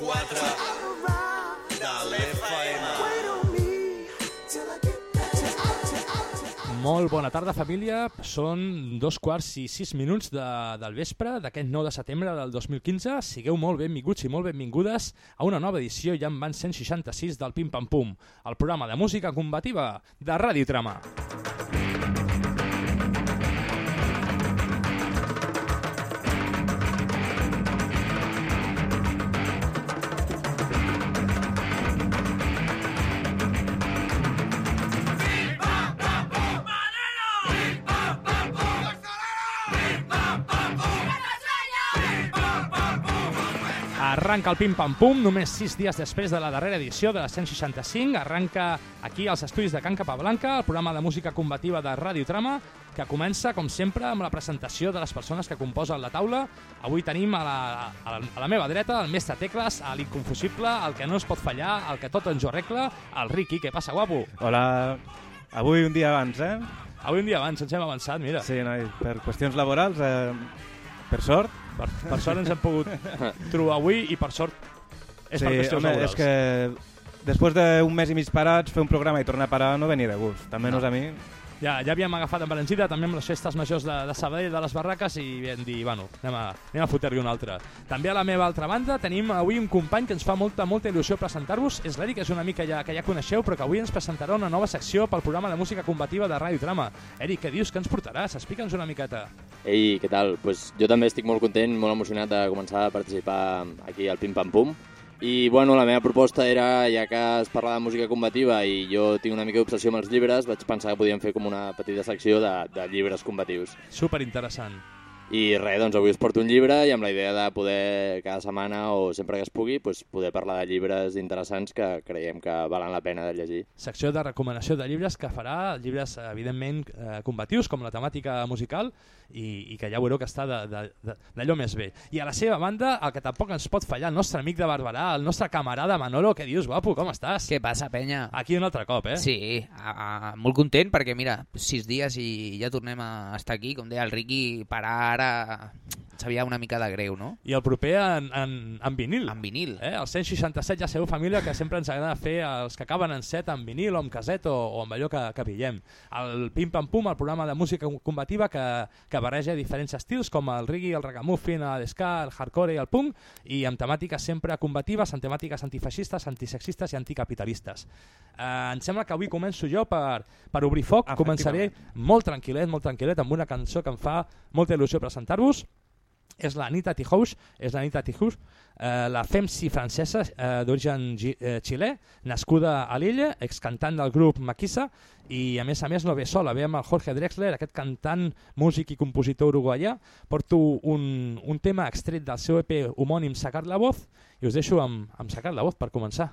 107.4 de l'FM. Molt bona tarda, família. Són dos quarts i sis minuts de, del vespre d'aquest 9 de setembre del 2015. Sigueu molt benvinguts i molt benvingudes a una nova edició ja en van 166 del Pim Pam Pum, el programa de música combativa de Ràdio Trama. Arranca el Pim Pam Pum, només sis dies després de la darrera edició de la 165. Arranca aquí als estudis de Can Capablanca, el programa de música combativa de Ràdio Trama, que comença, com sempre, amb la presentació de les persones que composen la taula. Avui tenim a la, a la, a la meva dreta el mestre Tecles, a l'inconfusible, el que no es pot fallar, el que tot ens ho arregla, el Riqui. Què passa, guapo? Hola, avui un dia abans, eh? Avui un dia abans, ens hem avançat, mira. Sí, noi, per qüestions laborals, eh, per sort. Per, per sort ens hem pogut trobar avui i per sort és sí, per qüestions home, laborals. és que després d'un mes i mig parats, fer un programa i tornar a parar no venia de gust. També No. no. a mi. Ja, ja havíem agafat embalancida també amb les festes majors de, de Sabadell de les Barraques i vam dir, bueno, anem a, anem a fotre-li una altra. També a la meva altra banda tenim avui un company que ens fa molta, molta il·lusió presentar-vos. És l'Eric, és una mica ja, que ja coneixeu, però que avui ens presentarà una nova secció pel programa de música combativa de Ràdio Trama. Eric, què dius? Què ens portaràs? Explica'ns una miqueta. Ei, què tal? Pues jo també estic molt content, molt emocionat de començar a participar aquí al Pim Pam Pum. I bueno, la meva proposta era, ja que es parla de música combativa i jo tinc una mica d'obsessió amb els llibres, vaig pensar que podíem fer com una petita secció de, de llibres combatius. Super interessant. I res, doncs avui us porto un llibre i amb la idea de poder cada setmana o sempre que es pugui pues, poder parlar de llibres interessants que creiem que valen la pena de llegir. Secció de recomanació de llibres que farà llibres, evidentment, eh, combatius, com la temàtica musical, i, i que ja veureu que està d'allò més bé. I a la seva banda, el que tampoc ens pot fallar, el nostre amic de Barberà, el nostre camarada Manolo, què dius, guapo, com estàs? Què passa, penya? Aquí un altre cop, eh? Sí, a, a, molt content perquè, mira, sis dies i ja tornem a estar aquí. Com deia el Riqui, parar ara sabia una mica de greu, no? I el proper en, en, en vinil. En vinil. Eh? El 167 ja sabeu, família, que sempre ens agrada fer els que acaben en set en vinil o en caset o, o amb allò que, que pillem. El Pim Pam Pum, el programa de música combativa que, que barreja diferents estils com el reggae, el ragamuffin, l'esca, el hardcore i el punk i amb temàtiques sempre combatives, amb temàtiques antifeixistes, antisexistes i anticapitalistes. Eh, em sembla que avui començo jo per, per obrir foc. Començaré molt tranquil·let, molt tranquil·let, amb una cançó que em fa molta il·lusió presentar-vos és la Anita Tijoux, és la Anita Tijoux, eh, la femsi francesa eh, d'origen eh, xilè, nascuda a l'illa, excantant del grup Maquisa, i a més a més no ve sola, ve amb el Jorge Drexler, aquest cantant, músic i compositor uruguaià. Porto un, un tema extret del seu EP homònim Sacar la Voz, i us deixo amb, amb Sacar la Voz per començar.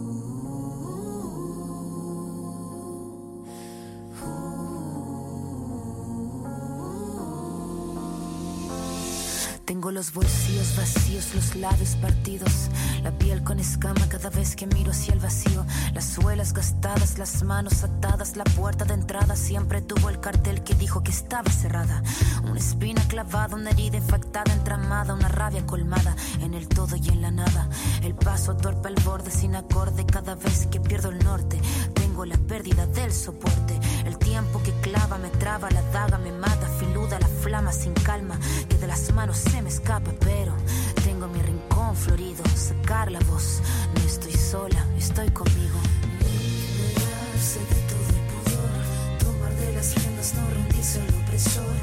Tengo los bolsillos vacíos, los labios partidos, la piel con escama cada vez que miro hacia el vacío, las suelas gastadas, las manos atadas, la puerta de entrada siempre tuvo el cartel que dijo que estaba cerrada. Una espina clavada, una herida infectada, entramada, una rabia colmada en el todo y en la nada. El paso torpe al borde sin acorde cada vez que pierdo el norte. Tengo la pérdida del soporte. El tiempo que clava me traba, la daga me mata, filuda la flama sin calma, que de las manos se me escapa, pero tengo mi rincón florido, sacar la voz. No estoy sola, estoy conmigo. Liberarse de todo el pudor, tomar de las riendas, no rendirse al opresor,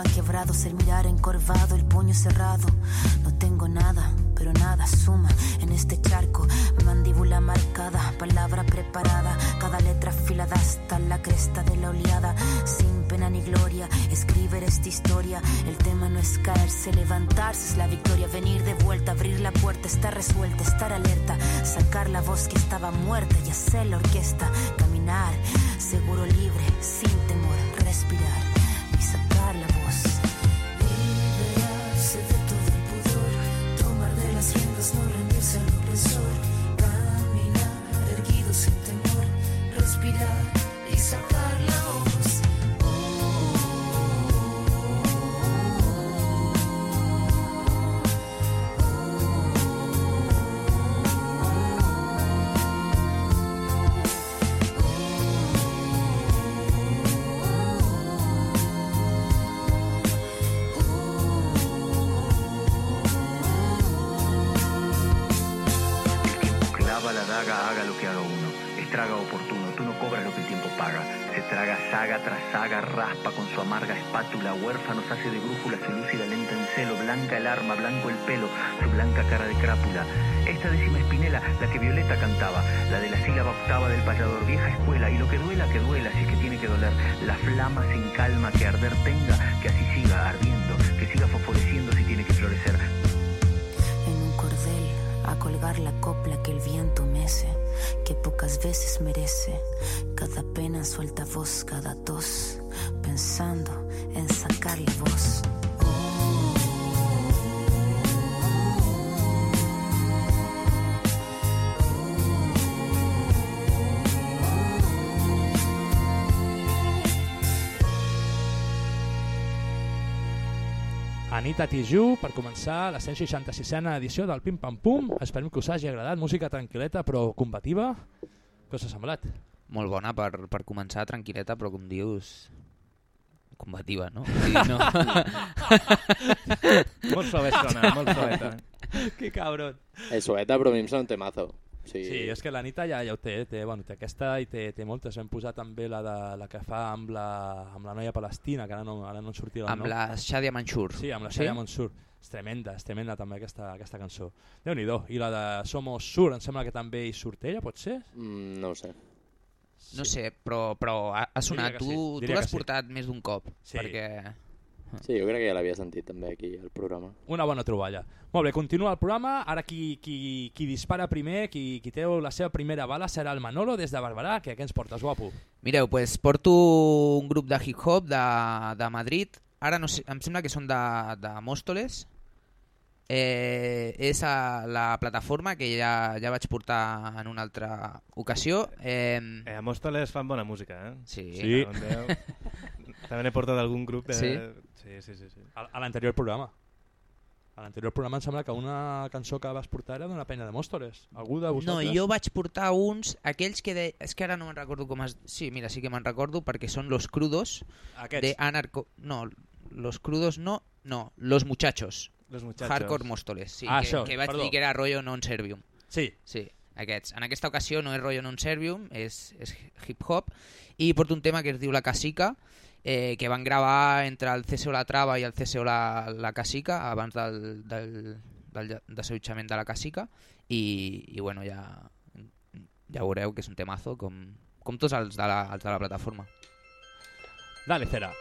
estaban quebrados, el mirar encorvado, el puño cerrado. No tengo nada, pero nada suma en este charco. Mandíbula marcada, palabra preparada, cada letra afilada hasta la cresta de la oleada. Sin pena ni gloria, escribir esta historia. El tema no es caerse, levantarse es la victoria. Venir de vuelta, abrir la puerta, estar resuelta, estar alerta, sacar la voz que estaba muerta y hacer la orquesta. Caminar, seguro libre, sin temor, respirar Esta décima espinela, la que Violeta cantaba. La de la sílaba octava del payador, vieja escuela. Y lo que duela, que duela, si es que tiene que doler. La flama sin calma que arder tenga, que así siga ardiendo. Que siga fosforeciendo si tiene que florecer. en un cordel a colgar la copla que el viento mece, que pocas veces merece. Cada pena suelta voz, cada tos, pensando en sacar la voz. Anita Tijoux, per començar la 166a edició del Pim Pam Pum. Esperem que us hagi agradat, música tranquil·leta però combativa. Què us ha semblat? Molt bona per, per començar, tranquil·leta, però com dius, combativa, no? Sí, no. Molt suave sona, molt suaveta. que cabron. És sueta, però a mi em sona un temazo. Sí, Sí, és que l'Anita ja, ja ho té, té, bueno, té aquesta i té, té moltes. Hem posat també la, de, la que fa amb la, amb la noia palestina, que ara no, ara no en sortia el amb nom. la Shadia Mansour. Sí, amb la Shaya Mansur. És tremenda, és tremenda també aquesta, aquesta cançó. déu nhi I la de Somos Sur, em sembla que també hi surt ella, pot ser? Mm, no ho sé. No sé, però, però ha, ha sonat. Que sí, Tu, tu l'has sí. portat més d'un cop. Sí. Perquè... Sí, jo crec que ja l'havia sentit també aquí al programa. Una bona troballa. Molt bé, continua el programa. Ara qui, qui, qui dispara primer, qui, qui té la seva primera bala serà el Manolo des de Barberà. Que, què ens portes, guapo? Mireu, pues, porto un grup de hip-hop de, de Madrid. Ara no sé, em sembla que són de, de Móstoles. Eh, és a la plataforma que ja, ja vaig portar en una altra ocasió. Eh, Eh, a Móstoles fan bona música, eh? sí. Sí. On veu. També n'he portat algun grup. Eh? Sí? Sí, sí, sí. sí. A, a l'anterior programa. A l'anterior programa em sembla que una cançó que vas portar era d'una penya de Mòstores. Algú de No, vosaltres? jo vaig portar uns, aquells que... De... És que ara no me'n recordo com es... Sí, mira, sí que me'n recordo perquè són Los Crudos Aquests. de Anarco... No, Los Crudos no, no, Los Muchachos. Los muchachos. Hardcore Móstoles, sí, Ah, que, això, que vaig perdó. dir que era rollo non servium. Sí, Sí, aquests. En aquesta ocasió no és rollo non servium, és, és hip-hop, i porto un tema que es diu La Casica, eh, que van gravar entre el CSO La Trava i el CSO La, la Casica, abans del, del, del de La Casica, i, i bueno, ja, ja veureu que és un temazo, com, com tots els de la, de la plataforma. dale, Cera.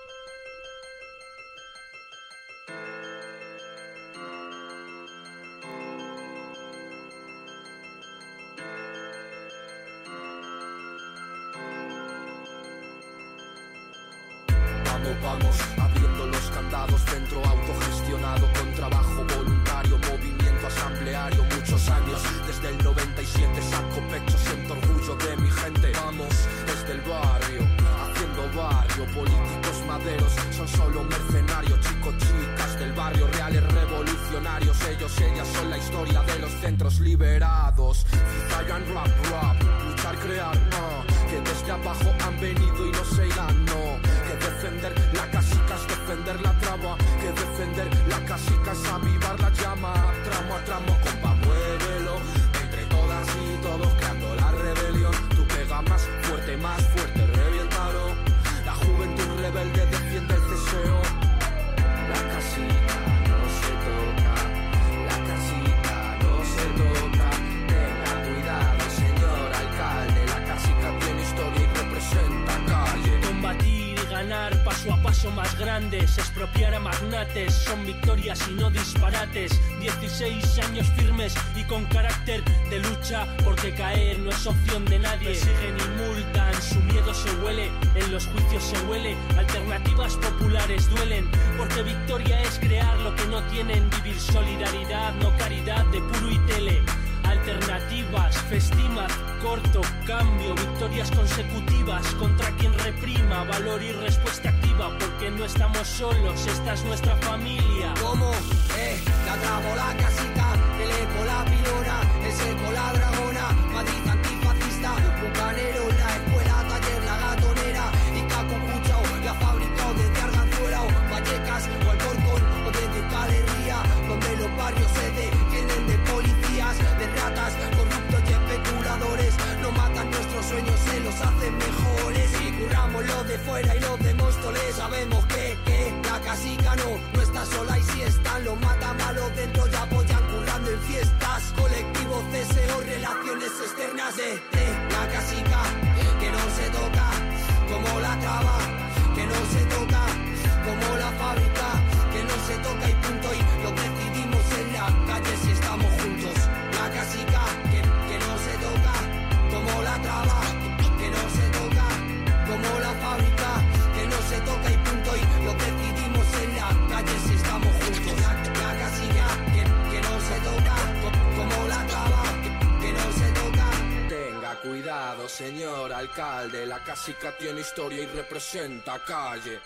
80 calle.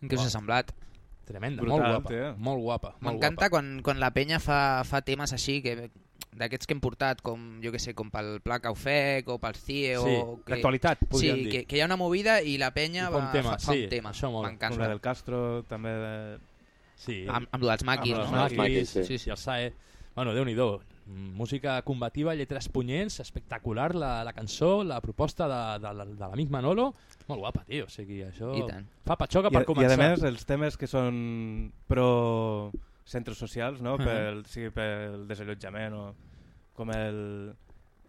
Què us ha semblat? Tremenda, Brutal, molt guapa. Eh? Molt guapa. M'encanta quan, quan la penya fa, fa temes així que d'aquests que hem portat, com jo que sé, com pel Pla Caufec o pel CIE sí, o... Que... L'actualitat, podríem sí, dir. Que, que hi ha una movida i la penya I fa, va, un tema, fa, fa sí, un tema. Això molt. M'encanta. Com la del Castro, també... De... Sí. Amb, amb els maquis, amb no? Els maquis, sí. sí, sí. El SAE. Bueno, déu nhi Música combativa, lletres punyents, espectacular la, la cançó, la proposta de, de, de l'amic Manolo. Molt guapa, tio. O sigui, això I tant. fa patxoca I, per I començar. a més, els temes que són pro centres socials, no? Mhm. pel, sigui pel desallotjament o com el,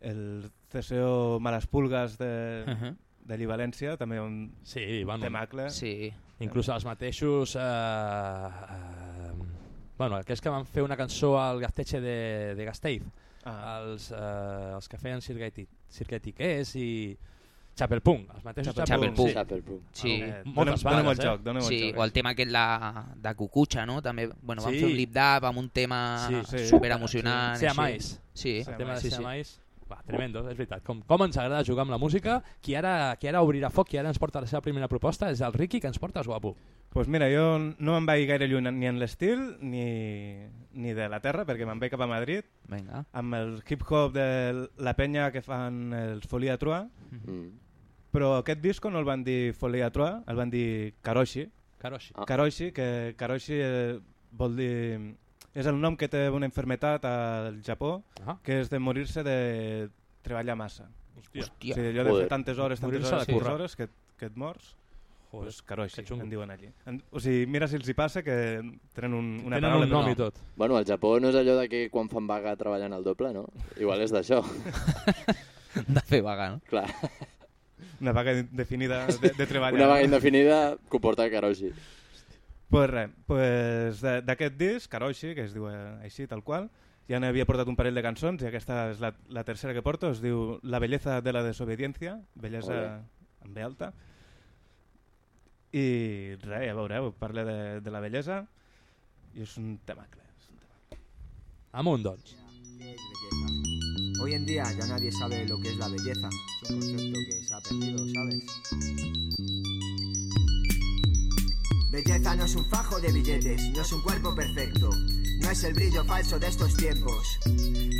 el CSO Malas Pulgas de, Mhm. de Lli València, també un Sí, bueno, temacle. Sí. inclús els mateixos... Eh, eh, bueno, aquells que van fer una cançó al Gasteche de, de Gasteiz, Ah, els, eh, els que feien cirqueti, cirquetiquers i Chapelpunk, els mateixos Chapelpunk. Sí. Chapelpunk. Sí. eh, moltes donem, donem el vegades, eh? joc, donem Sí, el joc. o el tema aquest la, de Cucucha, no? També, bueno, van Sí. fer un lip dub amb un tema Sí, sí. super emocionant. Sea Mais. Sí, El tema de sí, sí, sí. Va, tremendo, és veritat. Com, com ens agrada jugar amb la música. Qui ara, qui ara obrirà foc, qui ara ens porta la seva primera proposta és el Ricky, que ens portes guapo. Pues mira, jo no me'n vaig gaire lluny ni en l'estil ni, ni de la terra, perquè me'n vaig cap a Madrid Vinga. amb el hip-hop de la penya que fan els Folia Trua, Mm. però aquest disco no el van dir Folia Trua, el van dir Karoshi. Karoshi. Ah. Karoshi, que Karoshi eh, vol dir... És el nom que té una enfermetat al Japó, Ah, que és de morir-se de treballar massa. hòstia. O Hòstia. sigui, allò de fer tantes hores, tantes hores, tantes hores, que, que et mors. Joder, Pues Karoshi, que en diuen allí. En, o sigui, mira si els hi passa que tenen un, una Tenen paraula un nom i tot. Bueno, al Japó no és allò de que quan fan vaga treballen el doble, no? Igual és d'això. De fer vaga, no? Clar, Una vaga indefinida de, de treballar. una vaga indefinida comporta Karoshi. Pues res, pues d'aquest disc, Karoshi, que es diu eh, així, tal qual, ja n'havia portat un parell de cançons i aquesta és la, la tercera que porto, es diu La belleza de la desobediencia, bellesa amb B alta. I res, ja veureu, parla de, de la bellesa i és un temacle. És un temacle. Amunt, doncs. ¿Qué es belleza? Hoy en día ya nadie sabe lo que es la belleza. Es un concepto que se ha perdido, ¿sabes? Belleza no es un fajo de billetes, no es un cuerpo perfecto, no es el brillo falso de estos tiempos.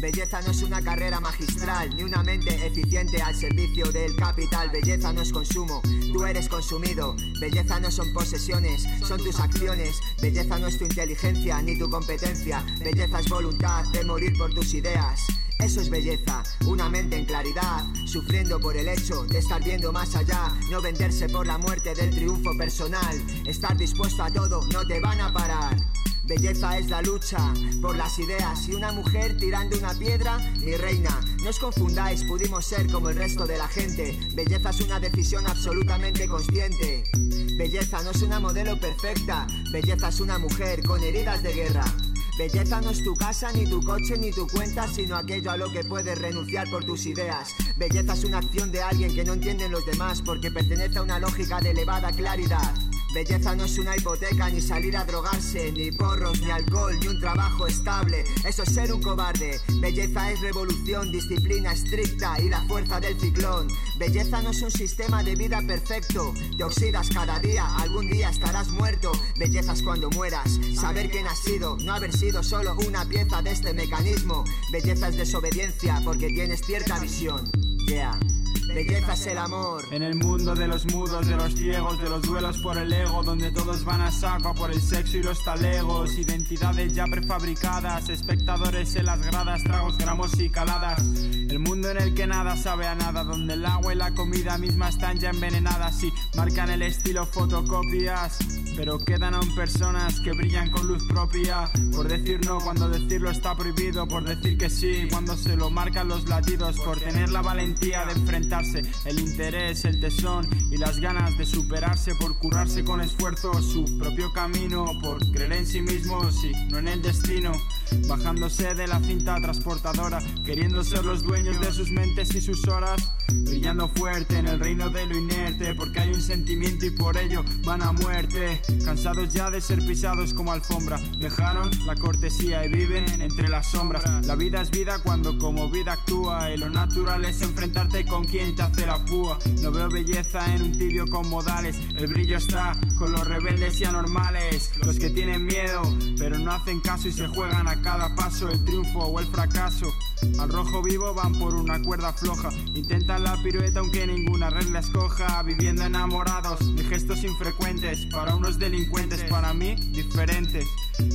Belleza no es una carrera magistral, ni una mente eficiente al servicio del capital. Belleza no es consumo, tú eres consumido. Belleza no son posesiones, son tus acciones. Belleza no es tu inteligencia ni tu competencia. Belleza es voluntad de morir por tus ideas. Eso es belleza, una mente en claridad, sufriendo por el hecho de estar viendo más allá, no venderse por la muerte del triunfo personal, estar dispuesto a todo, no te van a parar. Belleza es la lucha por las ideas y una mujer tirando una piedra, mi reina. No os confundáis, pudimos ser como el resto de la gente. Belleza es una decisión absolutamente consciente. Belleza no es una modelo perfecta, belleza es una mujer con heridas de guerra. Belleza no es tu casa, ni tu coche, ni tu cuenta, sino aquello a lo que puedes renunciar por tus ideas. Belleza es una acción de alguien que no entienden los demás porque pertenece a una lógica de elevada claridad. Belleza no es una hipoteca, ni salir a drogarse, ni porros, ni alcohol, ni un trabajo estable. Eso es ser un cobarde. Belleza es revolución, disciplina estricta y la fuerza del ciclón. Belleza no es un sistema de vida perfecto. Te oxidas cada día, algún día estarás muerto. Belleza es cuando mueras, saber quién has sido, no haber sido solo una pieza de este mecanismo. Belleza es desobediencia porque tienes cierta visión. Yeah. Belleza es el amor. En el mundo de los mudos, de los ciegos, de los duelos por el ego, donde todos van a saco por el sexo y los talegos, identidades ya prefabricadas, espectadores en las gradas, tragos, gramos y caladas. El mundo en el que nada sabe a nada, donde el agua y la comida misma están ya envenenadas y marcan el estilo fotocopias. Pero quedan aún personas que brillan con luz propia. Por decir no cuando decirlo está prohibido. Por decir que sí cuando se lo marcan los latidos. Por tener la valentía de enfrentarse. El interés, el tesón y las ganas de superarse. Por curarse con esfuerzo su propio camino. Por creer en sí mismos y no en el destino. Bajándose de la cinta transportadora. Queriendo ser los dueños de sus mentes y sus horas. Brillando fuerte en el reino de lo inerte. Porque hay un sentimiento y por ello van a muerte. Cansados ya de ser pisados como alfombra, dejaron la cortesía y viven entre las sombras. La vida es vida cuando como vida actúa y lo natural es enfrentarte con quien te hace la púa. No veo belleza en un tibio con modales, el brillo está con los rebeldes y anormales, los que tienen miedo pero no hacen caso y se juegan a cada paso el triunfo o el fracaso. Al rojo vivo van por una cuerda floja, intentan la pirueta aunque ninguna regla escoja, viviendo enamorados de gestos infrecuentes para unos delincuentes, para mí diferentes.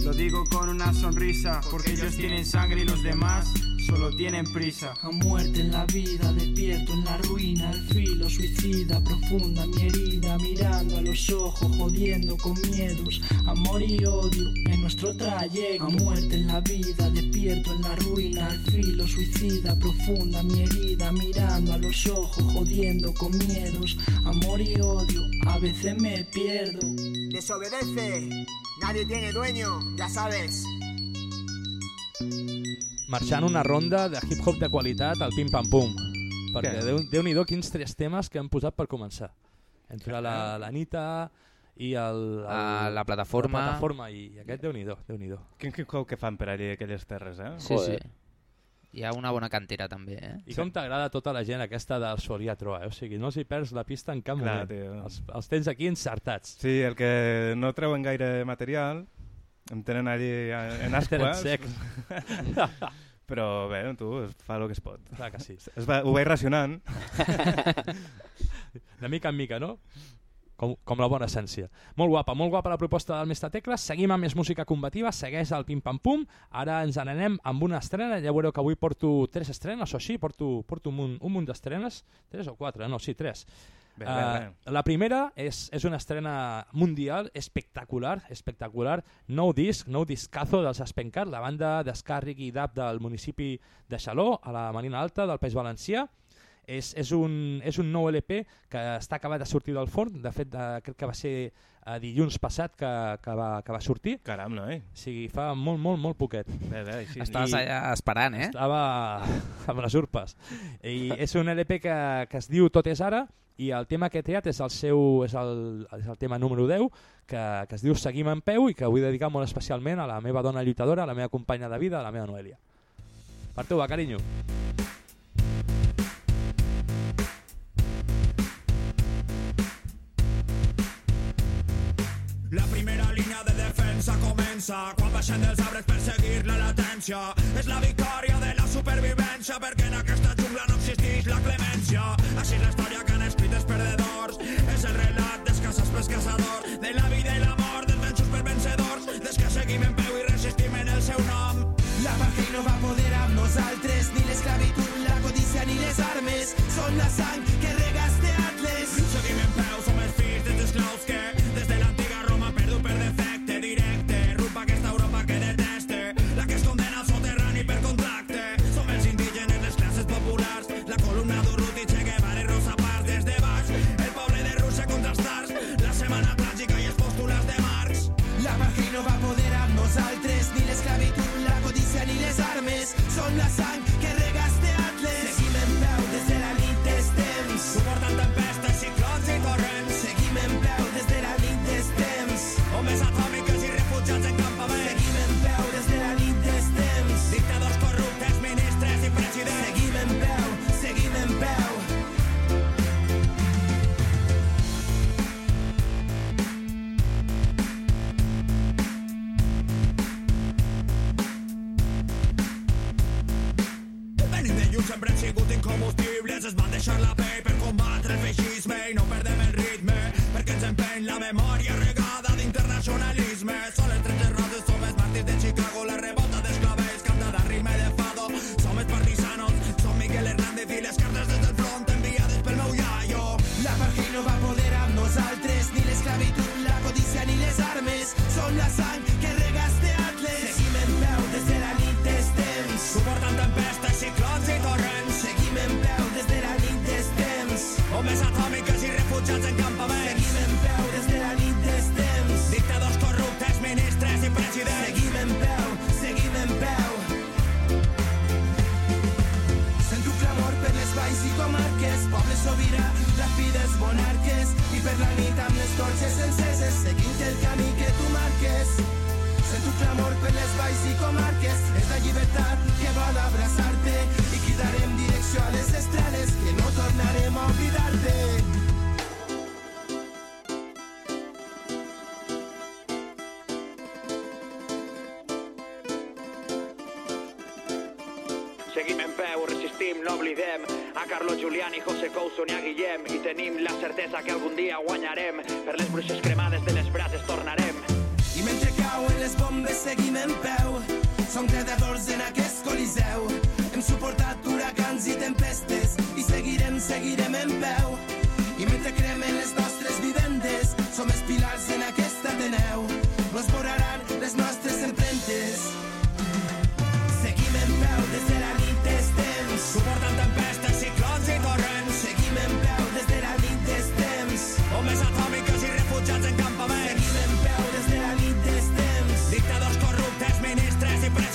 Lo digo con una sonrisa, porque ellos tienen sangre y los demás solo tienen prisa. A muerte en la vida, despierto en la ruina, el filo suicida, profunda mi herida, mirando a los ojos, jodiendo con miedos, amor y odio en nuestro trayecto. A muerte en la vida, despierto en la ruina, el filo suicida, profunda mi herida, mirando a los ojos, jodiendo con miedos, amor y odio, a veces me pierdo. Desobedece. Nadie tiene dueño, ya sabes. Marxant una ronda de hip-hop de qualitat al pim-pam-pum. Perquè Què? déu- Déu-n'hi-do quins tres temes que han posat per començar. Entre la, la Nita i el, el, Ah, la plataforma. La plataforma i aquest Déu-n'hi-do, déu nhi déu Quin hip-hop que fan per allí aquelles terres, eh? Sí, sí. Hi ha una bona cantera també, eh? I com t'agrada tota la gent aquesta del Soliatro, eh? O sigui, no els hi perds la pista en cap Clar, moment. tio. Els, els tens aquí encertats. Sí, el que no treuen gaire material, em tenen allí en ascuas. sec. Però bé, tu, es fa el que es pot. Clar que sí. Es va, ho vaig racionant. De mica en mica, no? Com, com la bona essència. Molt guapa, molt guapa la proposta del Mestre Tecles. Seguim amb més música combativa, segueix el pim-pam-pum. Ara ens n'anem amb una estrena. Ja veureu que avui porto tres estrenes, o així, porto, porto un munt, un munt d'estrenes. Tres o quatre? No, sí, tres. Bé, Eh, bé, bé. La primera és, és una estrena mundial espectacular, espectacular. Nou disc, nou discazo dels Espencar, la banda d'escàrrec i dab del municipi de Xaló, a la Marina Alta del País Valencià. És, és, un, és un nou LP que està acabat de sortir del forn, de fet eh, crec que va ser eh, dilluns passat que, que, va, que va sortir. Caram, no, eh? O sigui, fa molt, molt, molt poquet. Bé, bé, així. Estaves allà esperant, eh? Estava amb les urpes. I és un LP que, que es diu Tot és ara i el tema que he triat és el seu és el, és el tema número 10 que, que es diu Seguim en peu i que vull dedicar molt especialment a la meva dona lluitadora, a la meva companya de vida, a la meva Noelia. Per tu, va, carinyo. La primera línia de defensa comença quan baixem dels arbres per seguir la latència. És la victòria de la supervivència perquè en aquesta jungla no existeix la clemència. Així és la història que han escrit els perdedors. És el relat dels caçats pels caçadors, de la vida i la mort, dels vençuts per vencedors, des que seguim en peu i resistim en el seu nom. L'apartheid no va poder amb nosaltres, ni l'esclavitud, la codícia ni les armes. Són la sang tràgica i els postulats de Marx. L'apartheid no va a apoderar-nos altres, ni l'esclavitud, la codícia ni les armes. Som la sang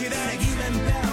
ministres i presidents. Seguim en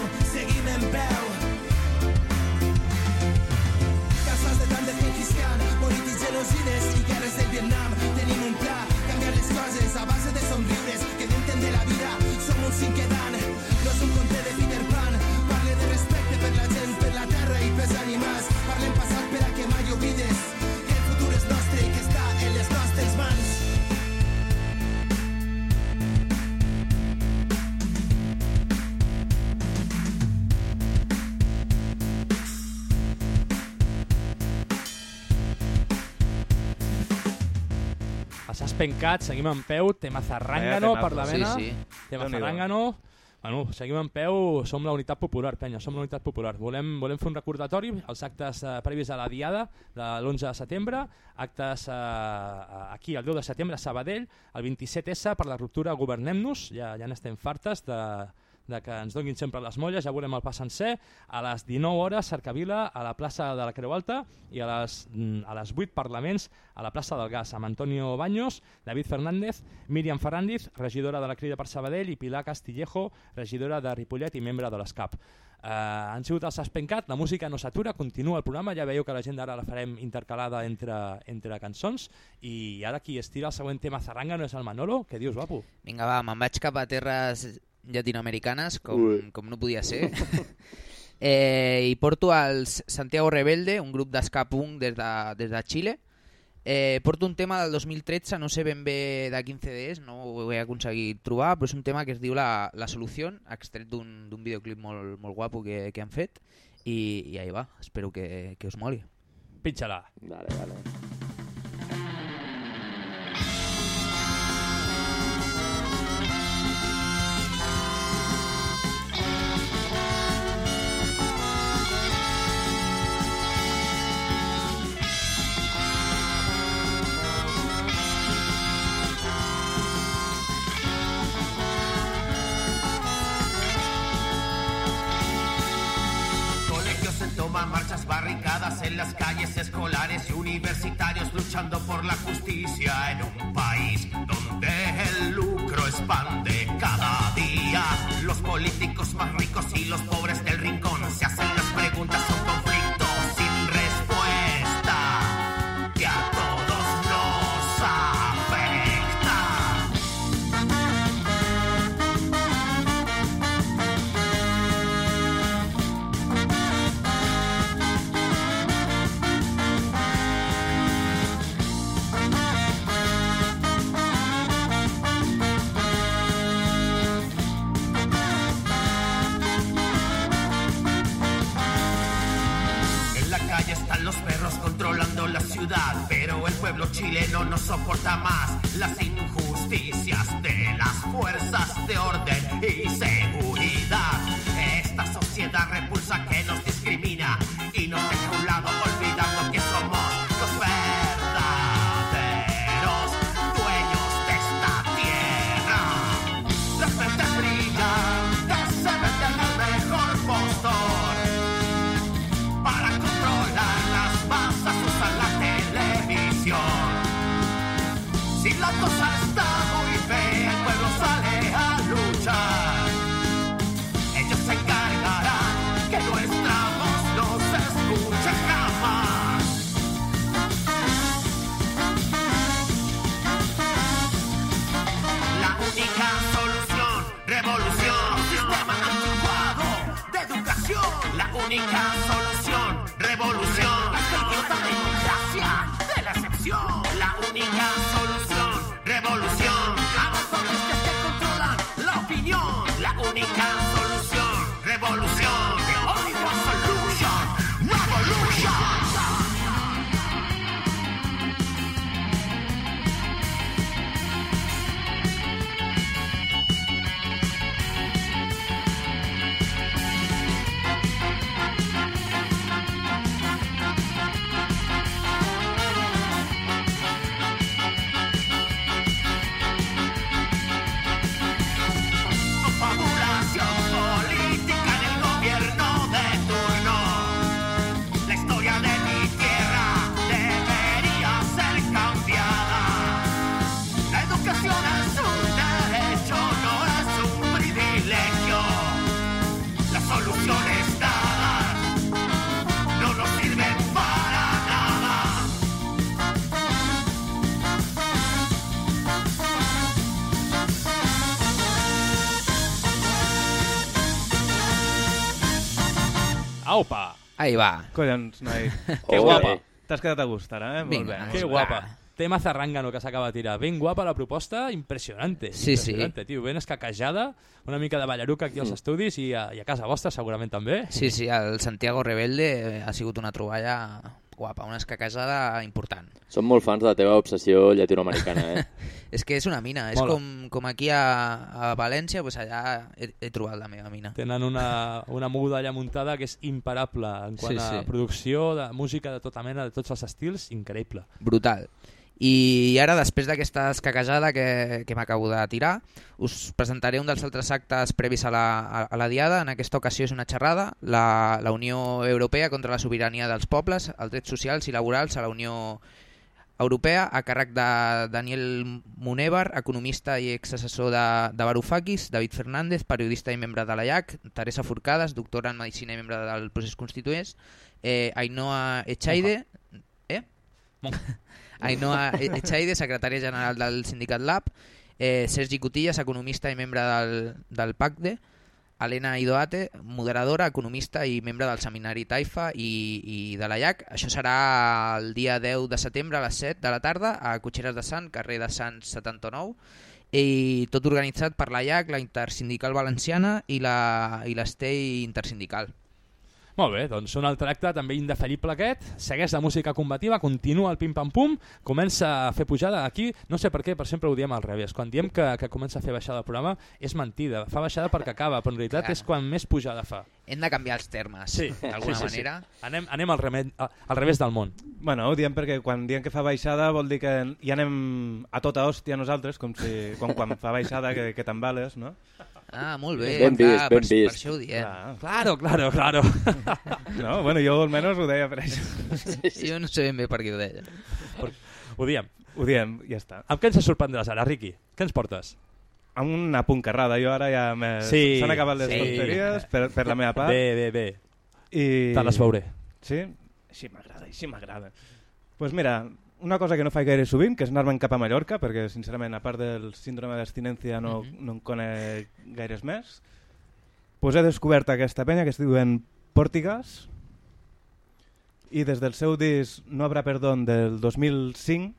Pencat, seguim en peu, tema zarrangano per la vena. Sí, sí. Tema zarrangano. Bueno, seguim en peu, som la unitat popular, penya, som la unitat popular. Volem, volem fer un recordatori als actes eh, previs a la diada de l'11 de setembre, actes eh, aquí el 10 de setembre a Sabadell, el 27S per la ruptura Governem-nos, ja, ja n'estem fartes de, de que ens donin sempre les molles, ja veurem el pas sencer, a les 19 hores Cercavila a la plaça de la Creu Alta i a les, mm, a les 8 Parlaments a la plaça del Gas, amb Antonio Baños, David Fernández, Míriam Ferrandiz, regidora de la Crida per Sabadell i Pilar Castillejo, regidora de Ripollet i membre de l'ESCAP. Uh, han sigut els Espencat, la música no s'atura, continua el programa, ja veieu que la gent d'ara la farem intercalada entre, entre cançons. I ara qui estira el següent tema zarranga no és el Manolo, què dius, guapo? Vinga, va, me'n vaig cap a terres llatinoamericanes, com, Ui. com no podia ser. eh, I porto els Santiago Rebelde, un grup d'esca punk des de, des de Xile. Eh, porto un tema del 2013, no sé ben bé de quin CD és, no ho he aconseguit trobar, però és un tema que es diu La, la Solució, extret d'un d'un videoclip molt, molt guapo que, que han fet, i, i ahí va, espero que, que us moli. Pitxa-la. Dale, dale. En las calles escolares y universitarios luchando por la justicia en un país donde el lucro expande cada día. Los políticos más ricos y los pobres del no soporta más. Las Aupa! Ahí va. Collons, noi. Que guapa. T'has quedat a gust ara, eh? Vinga, Molt bé. Que guapa. Tema zarrangano que s'acaba de tirar. Ben guapa la proposta, impressionante. Sí, sí. impressionante, tio. Ben escaquejada, una mica de ballaruca aquí als estudis i a, i a casa vostra segurament també. Sí, sí, el Santiago Rebelde ha sigut una troballa guapa, una escaquejada important. Som molt fans de la teva obsessió llatinoamericana, eh? És que és una mina, és Mola. com, com aquí a, a València, pues allà he, he trobat la meva mina. Tenen una, una moguda allà muntada que és imparable en quant Sí, a sí. producció de música de tota mena, de tots els estils, increïble. Brutal. I ara, després d'aquesta escaquejada que, que m'acabo de tirar, us presentaré un dels altres actes previs a la, a, a la Diada. En aquesta ocasió és una xerrada, la, la Unió Europea contra la sobirania dels pobles, els drets socials i laborals a la Unió Europea, a càrrec de Daniel Munevar, economista i exassessor de, de Varoufakis, David Fernández, periodista i membre de la IAC, Teresa Forcades, doctora en Medicina i membre del procés constituent, eh, Ainhoa Echaide... Eh? Ainhoa Echaide, secretària general del sindicat LAB, eh, Sergi Cotillas, economista i membre del, del PACDE, Helena Idoate, moderadora, economista i membre del seminari Taifa i, i de la IAC. Això serà el dia 10 de setembre a les 7 de la tarda a Cotxeres de Sant, carrer de Sants 79, i tot organitzat per la IAC, la Intersindical Valenciana i la i l'Estei Intersindical. Molt bé, doncs un altre acte també indeferible aquest, segueix la música combativa, continua el pim-pam-pum, comença a fer pujada aquí, no sé per què, per sempre ho diem al revés, quan diem que, que comença a fer baixada el programa és mentida, fa baixada perquè acaba, però en realitat Clar. és quan més pujada fa. Hem de canviar els termes, Sí, d'alguna sí, sí, sí. manera. Anem, anem al, remed, a- al revés del món. Bueno, ho diem perquè quan diem que fa baixada vol dir que hi anem a tota hòstia nosaltres, com si com quan fa baixada que, que t'embales, no? Ah, molt bé. Ben clar, vist, ben per, per vist. això ho diem. Clar. Claro, claro, claro. No, bueno, jo almenys ho deia per això. Jo no sé ben bé per què ho deia. Ho diem. Ho diem, ja està. Amb què ens sorprendràs ara, Riqui? Què ens portes? Amb una puncarrada, jo ara ja m'he- Sí, s'han acabat les sí. tonteries per, per la meva part. Bé, bé, bé. I... Te les veuré. Sí? Així m'agrada, així m'agrada. Doncs pues mira, una cosa que no faig gaire sovint, que és anar-me'n cap a Mallorca, perquè sincerament, a part del síndrome d'abstinència no, Mhm. no en conec gaires més, pues he descobert aquesta penya que es diuen Pòrtigas i des del seu disc No habrá perdón del 2005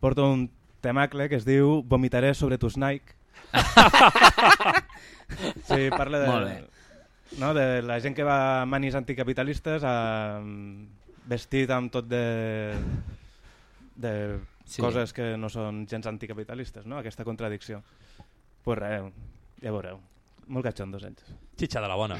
porta un temacle que es diu Vomitaré sobre tus Nike. sí, parla de, no, de la gent que va a manis anticapitalistes a, vestit amb tot de de Sí. coses que no són gens anticapitalistes, no? aquesta contradicció. Pues res, ja veureu. Molt catxondos ells. Xitxa de la bona.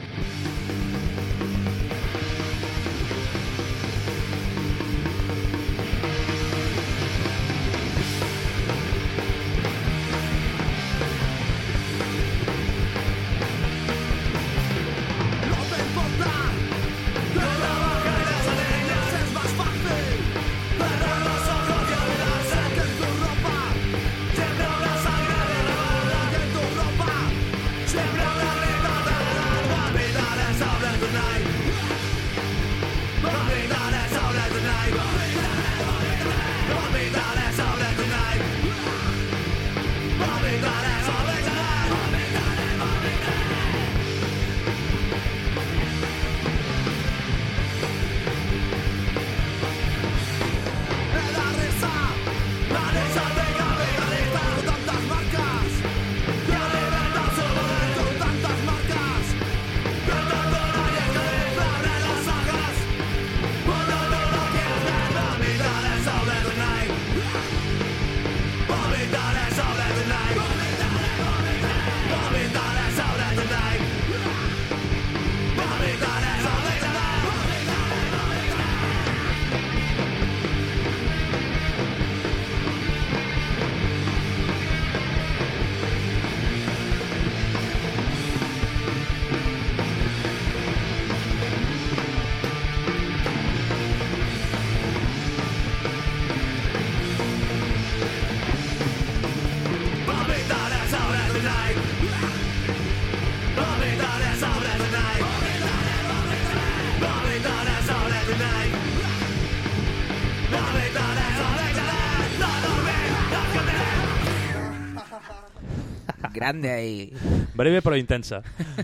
Grande ahí. Breve però intensa.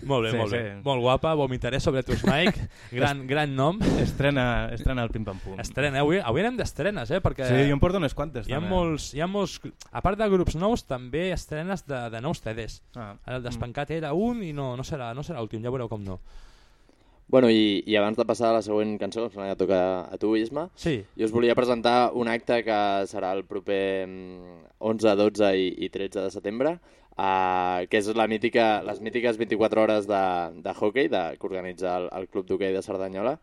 Molt bé, Sí, molt bé. sí. Molt guapa, vomitaré sobre tus Mike. Gran, gran nom. Estrena, estrena el Pim Pam Pum. Estrena, eh? avui, avui anem d'estrenes, eh? Perquè Sí, jo em porto unes quantes, Hi ha, també. molts, hi ha molts... A part de grups nous, també estrenes de, de nous CDs. Ah. El Despencat era un i no, no serà, no serà l'últim, ja veureu com no. Bueno, i, i abans de passar a la següent cançó, que ja toca a tu, Isma, sí. jo us volia presentar un acte que serà el proper mm, 11, 12 i, i 13 de setembre, uh, que és la mítica, les mítiques 24 hores de, de hockey de, que organitza el, el Club d'Hockey de Cerdanyola,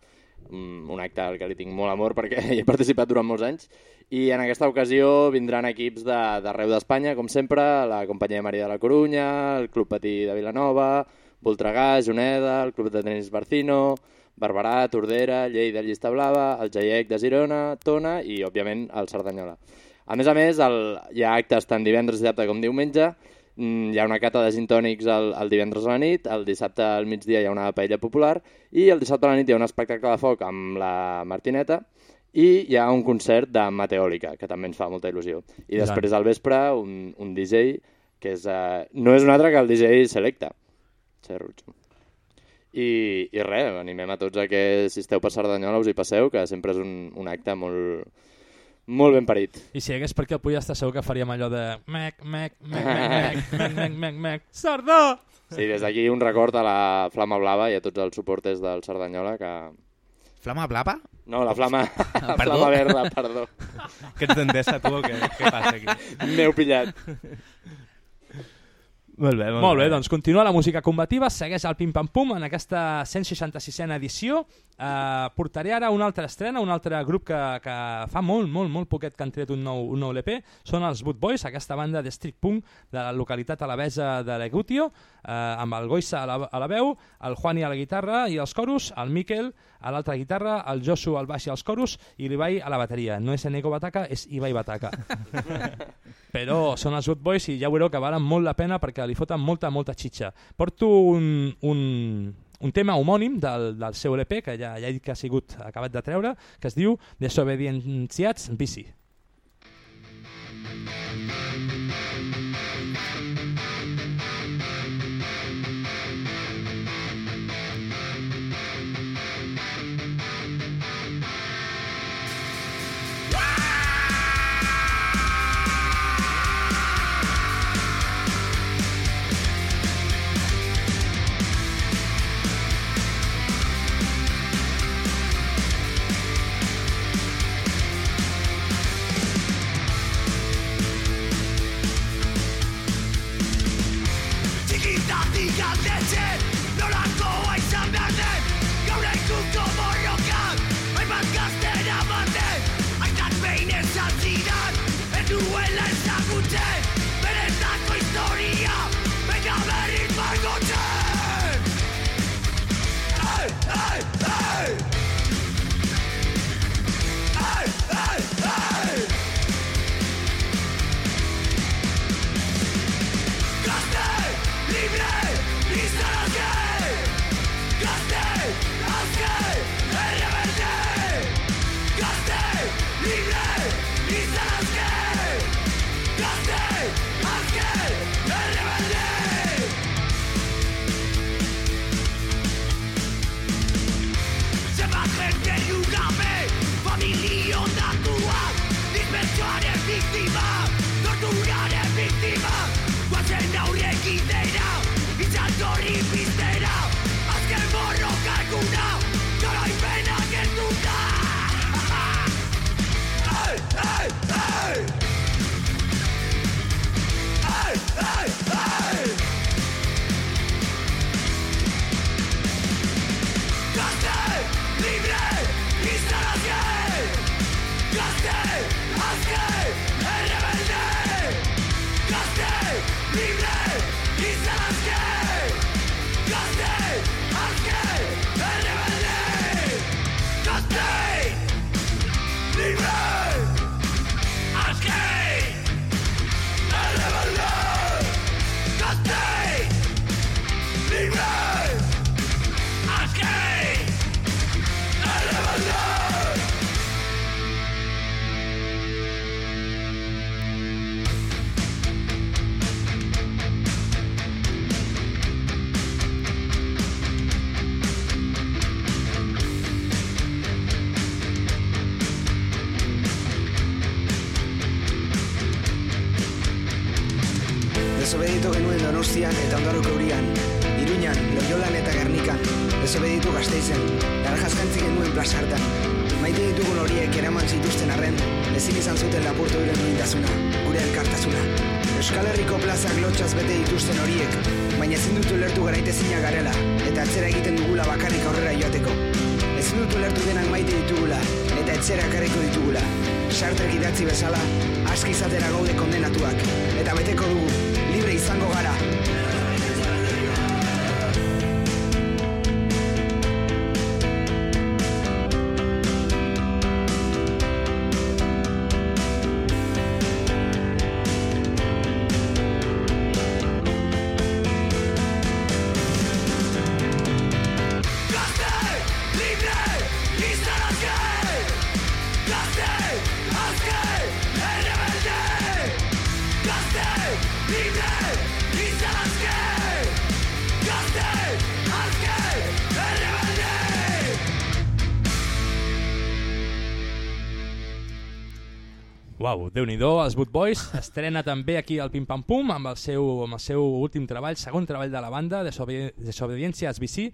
mm, un acte al que li tinc molt amor perquè hi he participat durant molts anys, i en aquesta ocasió vindran equips de- d'arreu d'Espanya, com sempre, la companyia Maria de la Corunya, el Club Patí de Vilanova, Voltregà, Juneda, el Club de Tenis Barcino, Barberà, Tordera, Lleida, Llista Blava, el Jaiec de Girona, Tona i, òbviament, el Cerdanyola. A més a més, el, hi ha actes tant divendres i dissabte com diumenge, hi ha una cata de gintònics el, el divendres a la nit, el dissabte al migdia hi ha una paella popular i el dissabte a la nit hi ha un espectacle de foc amb la Martineta i hi ha un concert de Meteòlica, que també ens fa molta il·lusió. I I després al vespre un, un DJ que és, uh, no és un altre que el DJ Selecta. Serrucho. I, I res, animem a tots a que si esteu per Cerdanyola us hi passeu, que sempre és un, un acte molt, molt ben parit. I si hi hagués per aquí el Puy estar segur que faríem allò de mec, mec, mec, mec, mec, mec, mec, mec, mec, Sardà! Sí, des d'aquí un record a la Flama Blava i a tots els suportes del Cerdanyola que... Flama blava? No, la flama, la Perdó? flama verda, perdó. Que ets d'Endesa, tu, o què, què passa aquí? M'heu pillat. Molt bé, molt, Molt bé, doncs continua la música combativa, segueix el Pim Pam Pum en aquesta 166a edició. Eh, portaré ara una altra estrena, un altre grup que, que fa molt, molt, molt poquet que han tret un nou, un nou LP. Són els Boot Boys, aquesta banda de street punk de la localitat alabesa de Legutio, eh, amb el Goissa a la, a la veu, el Juani a la guitarra i els coros, el Miquel a l'altra guitarra, el Josu al baix i als coros i l'Ibai a la bateria. No és Eneco Bataca, és Ibai Bataca. Però són els Boot Boys i ja veureu que valen molt la pena perquè li foten molta, molta xitxa. Porto un, un, un tema homònim del, del seu LP, que ja, ja he dit que ha sigut acabat de treure, que es diu Desobedienciats Bici. Desobeditu gazteizen Garajazkantzi genuen plaza hartan Maite ditugun horiek eraman zituzten arren. Ezin izan zuten lapurtu diren duintasuna Gure elkartasuna. Euskal Herriko plazak lotxaz bete dituzten horiek Baina ezin dut ulertu garaitezina garela Eta atzera egiten dugula bakarrik aurrera joateko. Ezin dut ulertu denak maite ditugula Eta etxera karriko ditugula. Sartrek idatzi bezala Aski izatera gaude kondenatuak Eta beteko dugu Libre izango gara déu nhi els Boot Boys. Estrena també aquí al Pim Pam Pum amb el seu, amb el seu últim treball, segon treball de la banda, Desobedi Desobediència SBC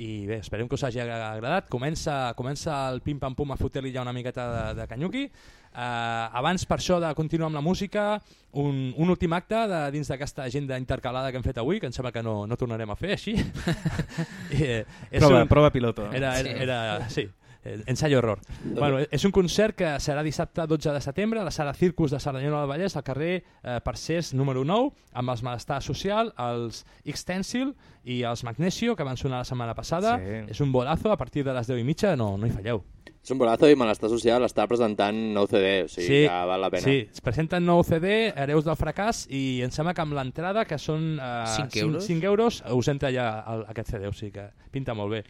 i bé, esperem que us hagi agradat. Comença, comença el Pim Pam Pum a fotre-li ja una miqueta de, de canyuqui. Uh, abans per això de continuar amb la música un, un últim acte de, dins d'aquesta agenda intercalada que hem fet avui que em sembla que no, no tornarem a fer així. I, eh, és Prova- prova piloto. era, Sí. era, era, sí Eh, ensayo error. Bueno, és un concert que serà dissabte 12 de setembre a la sala Circus de Cerdanyola del Vallès, al carrer eh, Parcers número 9, amb els Malestar Social, els Extensil i els Magnesio, que van sonar la setmana passada. Sí. És un bolazo, a partir de les 10 i mitja no, no hi falleu. És un bolazo i Malestar Social està presentant nou CD, o sigui que val la pena. Sí, es presenten nou CD, Hereus del fracàs, i em sembla que amb l'entrada, que són eh, Cinc euros. 5 euros, us entra ja el, aquest CD, o sigui que pinta molt bé.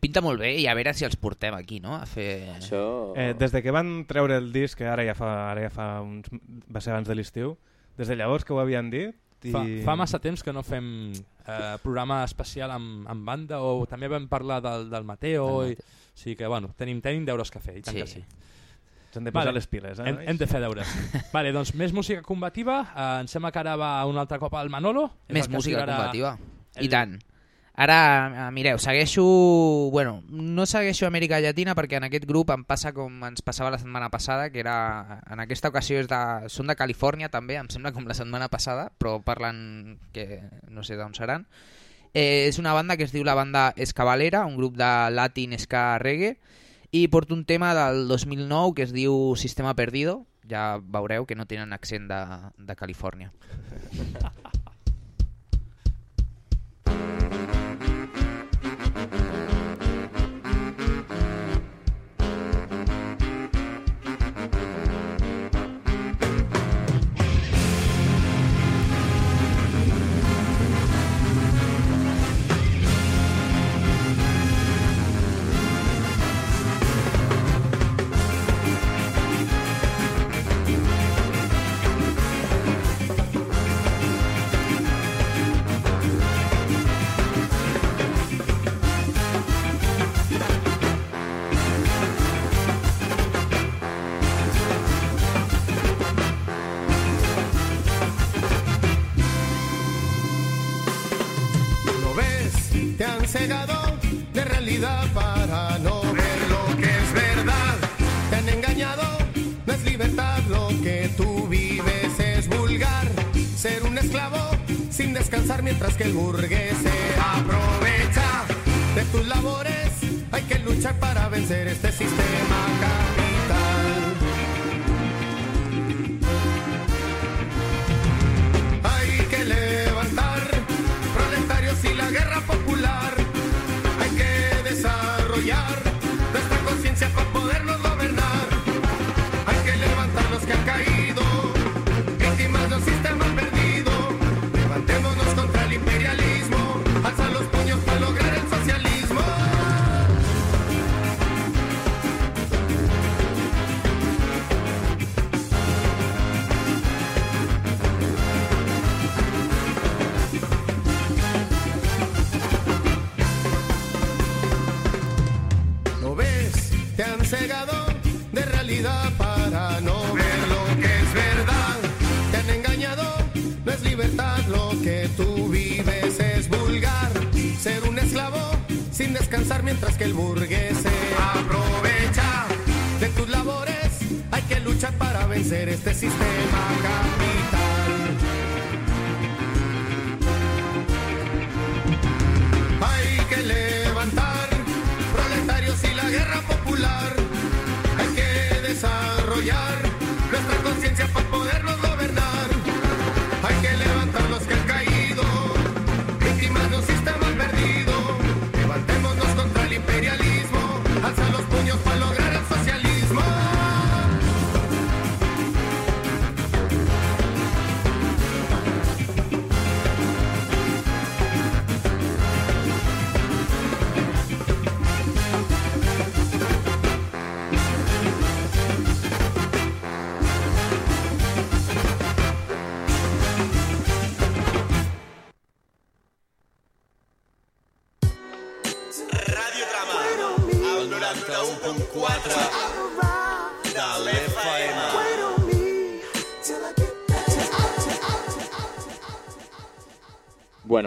Pinta molt bé i a veure si els portem aquí, no? A fer... Això... Eh, des de que van treure el disc, que ara ja fa, ara ja fa uns... va ser abans de l'estiu, des de llavors que ho havien dit... I... Fa, fa massa temps que no fem eh, programa especial amb, amb banda o també vam parlar del, del Mateo Del i, o sigui que bueno, tenim, tenim deures que fer i tant Sí. que sí S'han de posar les piles, eh, hem, hem de fer deures vale, doncs més música combativa eh, em sembla que ara va un altre cop al Manolo És Més música combativa. I el- tant. Ara, eh, mireu, segueixo... Bueno, no segueixo Amèrica Llatina perquè en aquest grup em passa com ens passava la setmana passada, que era... En aquesta ocasió és de, són de Califòrnia també, em sembla com la setmana passada, però parlen que no sé d'on seran. Eh, és una banda que es diu la banda Escavalera, un grup de Latin Ska Reggae, i porto un tema del 2009 que es diu Sistema Perdido, ja veureu que no tenen accent de, de Califòrnia.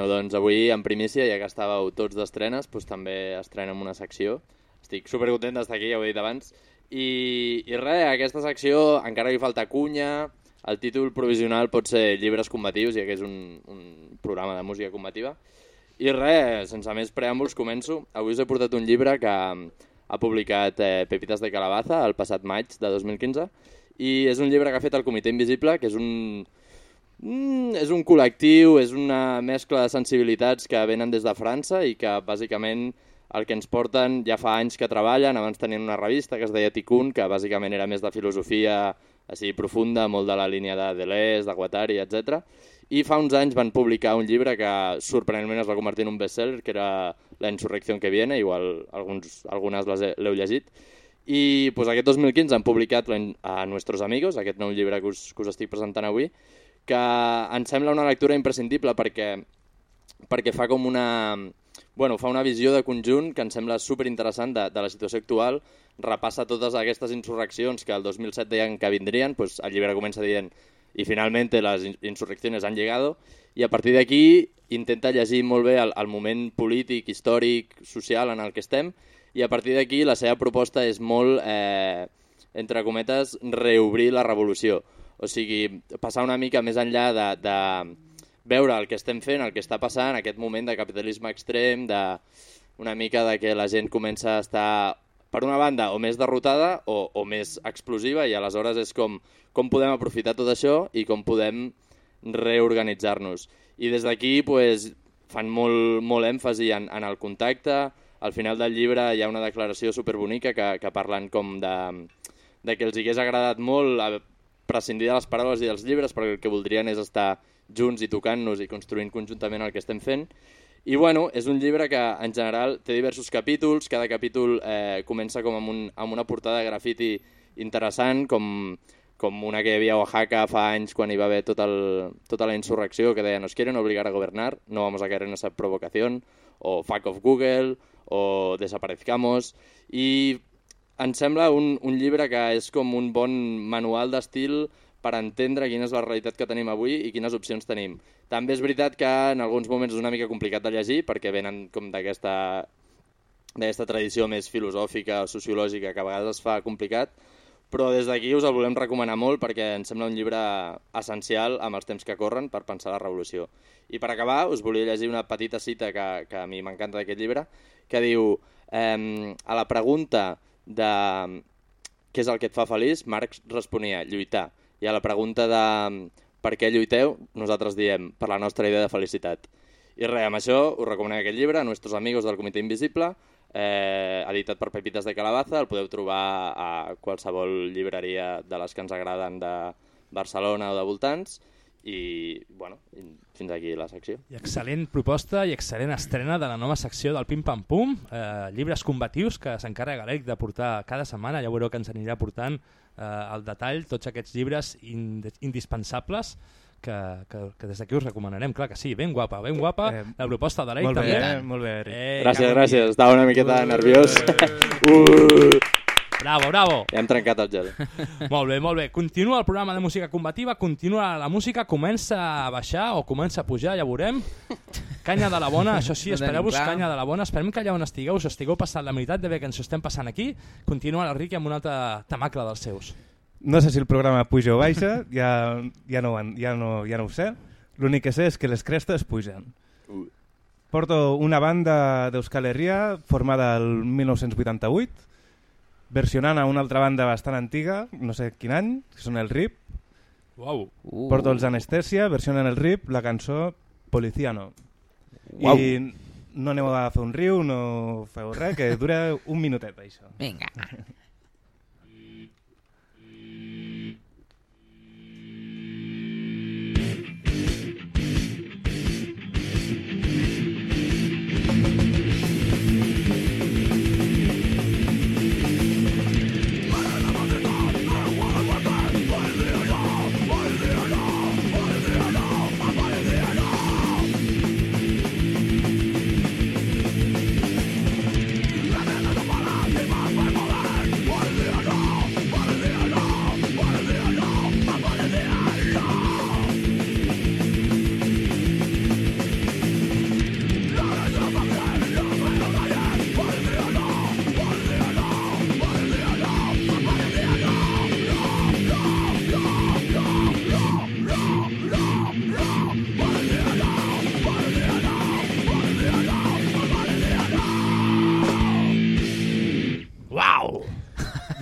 doncs avui en primícia, ja que estàveu tots d'estrenes, doncs també estrenem una secció. Estic supercontent d'estar aquí, ja ho he dit abans. I, I res, aquesta secció encara li falta cunya, el títol provisional pot ser Llibres combatius, ja que és un, un programa de música combativa. I res, sense més preàmbuls, començo. Avui us he portat un llibre que ha publicat eh, Pepitas de Calabaza el passat maig de 2015 i és un llibre que ha fet el Comitè Invisible, que és un, Mm, és un col·lectiu, és una mescla de sensibilitats que venen des de França i que bàsicament el que ens porten ja fa anys que treballen, abans tenien una revista que es deia Ticun, que bàsicament era més de filosofia així profunda, molt de la línia de Deleuze, de Guattari, etc. I fa uns anys van publicar un llibre que sorprenentment es va convertir en un bestseller, que era La insurrecció que viene, igual alguns, algunes l'heu llegit. I pues, aquest 2015 han publicat a Nuestros Amigos, aquest nou llibre que us, que us estic presentant avui, que em sembla una lectura imprescindible perquè, perquè fa com una... Bueno, fa una visió de conjunt que em sembla superinteressant de, de la situació actual, repassa totes aquestes insurreccions que el 2007 deien que vindrien, pues el llibre comença dient i finalment les in- insurrecciones han llegado, i a partir d'aquí intenta llegir molt bé el, el moment polític, històric, social en el que estem, i a partir d'aquí la seva proposta és molt, eh, entre cometes, reobrir la revolució. O sigui, passar una mica més enllà de, de veure el que estem fent, el que està passant, aquest moment de capitalisme extrem, de una mica de que la gent comença a estar, per una banda, o més derrotada o, o més explosiva, i aleshores és com, com podem aprofitar tot això i com podem reorganitzar-nos. I des d'aquí pues, fan molt, molt èmfasi en, en el contacte, al final del llibre hi ha una declaració superbonica que, que parlen com de, de que els hagués agradat molt prescindir de les paraules i dels llibres perquè el que voldrien és estar junts i tocant-nos i construint conjuntament el que estem fent. I bueno, és un llibre que en general té diversos capítols, cada capítol eh, comença com amb, un, amb una portada de grafiti interessant, com, com una que hi havia a Oaxaca fa anys quan hi va haver tot el, tota la insurrecció que deia nos quieren obligar a gobernar, no vamos a caer en esa provocación, o fuck off Google, o desaparezcamos, i em sembla un, un llibre que és com un bon manual d'estil per entendre quina és la realitat que tenim avui i quines opcions tenim. També és veritat que en alguns moments és una mica complicat de llegir perquè venen com d'aquesta d'aquesta tradició més filosòfica o sociològica que a vegades es fa complicat, però des d'aquí us el volem recomanar molt perquè ens sembla un llibre essencial amb els temps que corren per pensar la revolució. I per acabar us volia llegir una petita cita que, que a mi m'encanta d'aquest llibre, que diu eh, a la pregunta de què és el que et fa feliç, Marx responia lluitar. I a la pregunta de per què lluiteu, nosaltres diem per la nostra idea de felicitat. I res, amb això us recomanem aquest llibre, Nuestros amigos del Comitè Invisible, eh, editat per Pepitas de Calabaza, el podeu trobar a qualsevol llibreria de les que ens agraden de Barcelona o de voltants, i, bueno, fins aquí la secció. I excel·lent proposta i excel·lent estrena de la nova secció del Pim Pam Pum, eh, llibres combatius que s'encarrega l'Eric de portar cada setmana, ja veureu que ens anirà portant eh, al detall tots aquests llibres in indispensables que, que, que des d'aquí us recomanarem, clar que sí, ben guapa, ben guapa, eh, la proposta de l'Eric molt bé, també. eh? Molt bé, Eric. Eh, Gràcies, gràcies. Estava una miqueta nerviós. uh! Bravo, bravo. Ja hem trencat el gel. molt bé, molt bé. Continua el programa de música combativa, continua la música, comença a baixar o comença a pujar, ja veurem. Canya de la bona, això sí, espereu-vos canya de la bona. Esperem que allà on estigueu us estigueu passant la meitat de bé que ens estem passant aquí. Continua la Riqui amb un altre temacle dels seus. No sé si el programa puja o baixa, ja, ja, no, ja, no, ja no ho sé. L'únic que sé és que les crestes pugen. Porto una banda d'Euskal Herria formada el 1988, versionant a una altra banda bastant antiga, no sé quin any, que són el RIP. Uau. Uh. Porto els Anestèsia, versionen el RIP, la cançó Policiano. Uau. I no aneu a fer un riu, no feu res, que dura un minutet, això. Vinga.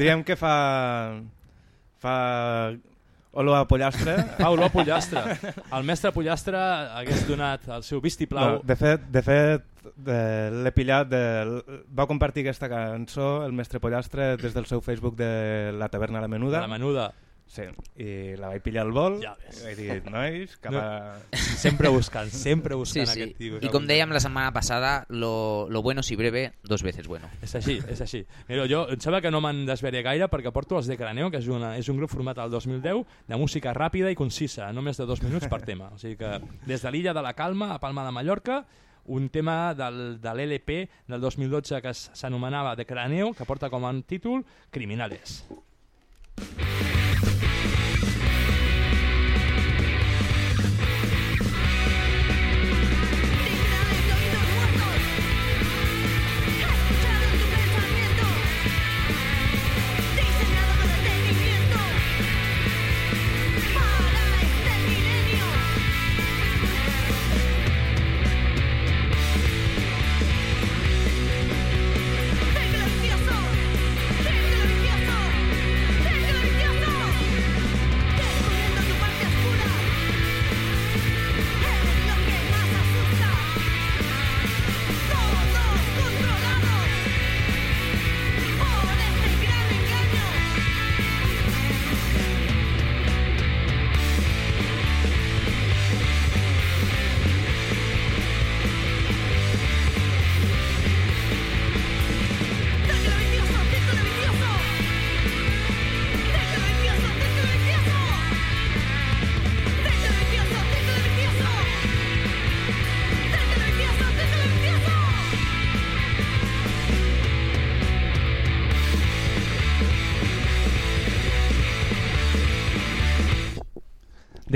Diríem que fa... fa olor a pollastre. Fa olor a pollastre. El mestre pollastre hagués donat el seu vistiplau. No, de fet, de fet de, l'he pillat, de, va compartir aquesta cançó el mestre Pollastre des del seu Facebook de la taverna La Menuda. La Menuda. Sí, i la vaig pillar al vol. Ja ves. I vaig dir, nois, cap No. a... Sempre buscant, sempre Sí, buscant sí. aquest tio. Y como dèiem la setmana passada, lo, lo bueno si breve, dos veces bueno. És així, és així. Mira, jo em sembla que no me'n desviaré gaire perquè porto els de Craneo, que és, una, és un grup format al 2010 de música ràpida i concisa, no més de dos minuts per tema. O sigui que des de l'illa de la Calma a Palma de Mallorca, un tema del, de l'LP del 2012 que es- s'anomenava de Craneo, que porta com a títol Criminales. Silencio,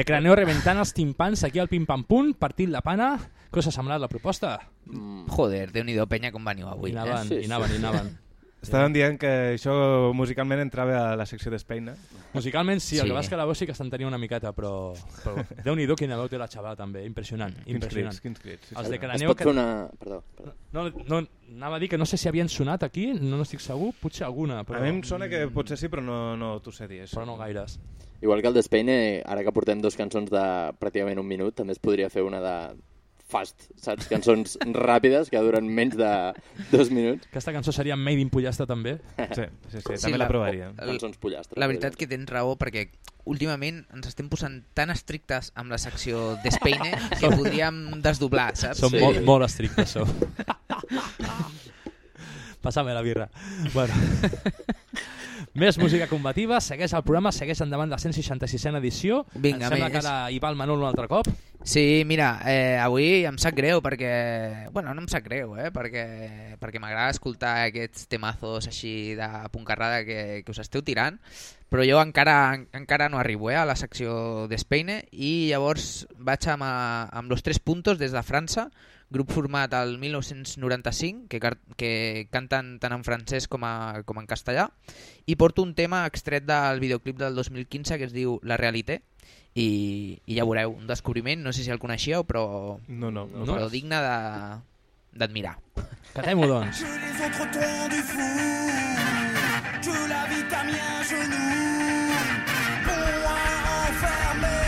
Craneo reventant els timpans aquí al pim-pam-pum, partint la pana. Què us ha semblat la proposta? Joder, déu-n'hi-do, penya, com veniu avui. I anaven, eh? i anaven, i anaven. Estàvem dient que això musicalment entrava a la secció d'Espeina. Musicalment sí, el Sí. que és que la veu sí que s'entenia una miqueta, però, però déu-n'hi-do quina veu té la xavala també, impressionant, Quins impressionant. crits, quins crits, sí, Els sí. de Es Craneo... pot fer una- perdó, perdó. No, no, anava a dir que no sé si havien sonat aquí, no n'estic segur, potser alguna, però... A mi em sona que potser sí, però no, no t'ho sé dir. Això. Però no gaires. Igual que el d'Espeine, ara que portem dos cançons de pràcticament un minut, també es podria fer una de fast, saps? Cançons ràpides que duren menys de dos minuts. Aquesta cançó seria Made in Pollastre també. Sí, sí, sí, també la provaria. el- Cançons pollastres. La veritat que tens raó, perquè últimament ens estem posant tan estrictes amb la secció d'Espeine que podríem desdoblar, saps? Som molt, molt estrictes, som. Passa-me la birra. Bueno. Més música combativa, segueix el programa, segueix endavant la 166a edició. Vinga, em sembla més. que ara hi va el Manol un altre cop. Sí, mira, eh, avui em sap greu perquè... Bueno, no em sap greu, eh? Perquè, perquè m'agrada escoltar aquests temazos així de puncarrada que, que us esteu tirant, però jo encara, encara no arribo eh, a la secció d'Espeine i llavors vaig amb, a- amb Los Tres Puntos des de França, grup format al 1995, que, que canten tant en francès com, a, com en castellà, i porto un tema extret del videoclip del 2015 que es diu La Realité, i, i ja veureu, un descobriment, no sé si el coneixíeu, però, No, no, no però pas. digne de- d'admirar. Catem-ho, doncs. Que les autres t'ont du fou, que la vie t'a mis un genou, pour enfermer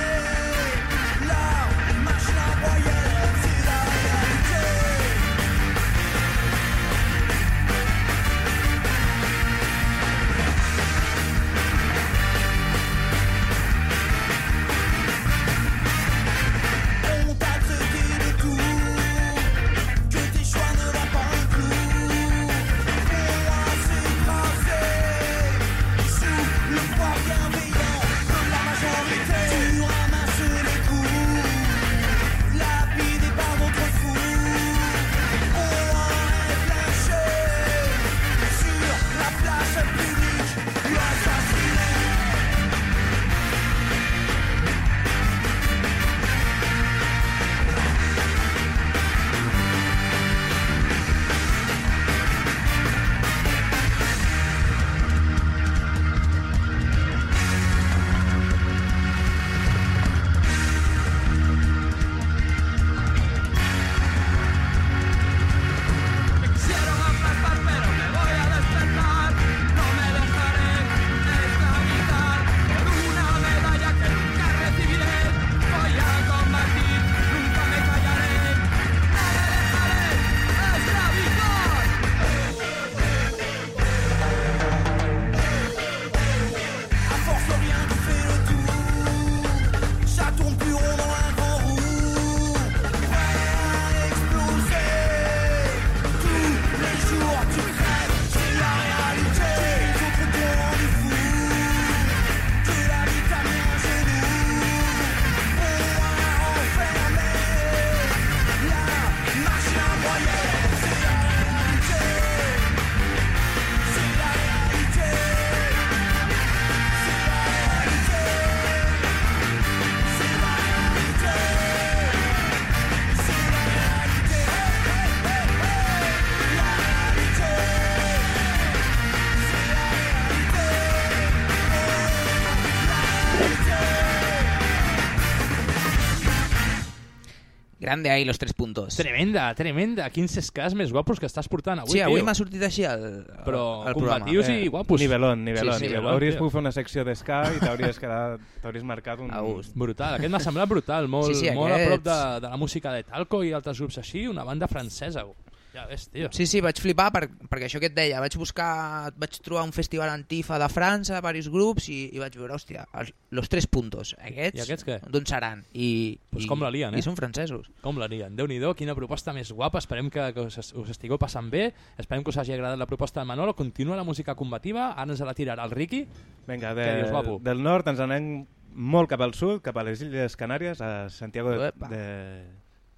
Grande ahí los tres puntos. Tremenda, tremenda. Quins escars més guapos que estàs portant avui, Sí, avui tio. m'ha sortit així el, Però el combatius programa. i guapos. Nivelón, nivelón. Sí, sí, nivelón. Hauries tio. pogut fer una secció d'esca i t'hauries quedat... T'hauries marcat un... A gust. Brutal, aquest m'ha semblat brutal, molt, Sí, sí, molt a prop de, de la música de Talco i altres grups així, una banda francesa. Ja ves, tio. Sí, sí, vaig flipar per, perquè això que et deia, vaig buscar, vaig trobar un festival antifa de França, diversos grups, i, i vaig veure, hòstia, els, los tres puntos, aquests, I aquests què? d'on seran? I, Pues i, com la lien, eh? I són francesos. Com la lien. Déu-n'hi-do, quina proposta més guapa. Esperem que, que us, us estigueu passant bé. Esperem que us hagi agradat la proposta de Manolo. Continua la música combativa. Ara ens la tirarà el Ricky. Vinga, Què dius, de, del nord ens anem molt cap al sud, cap a les Illes Canàries, a Santiago de, Uepa. de,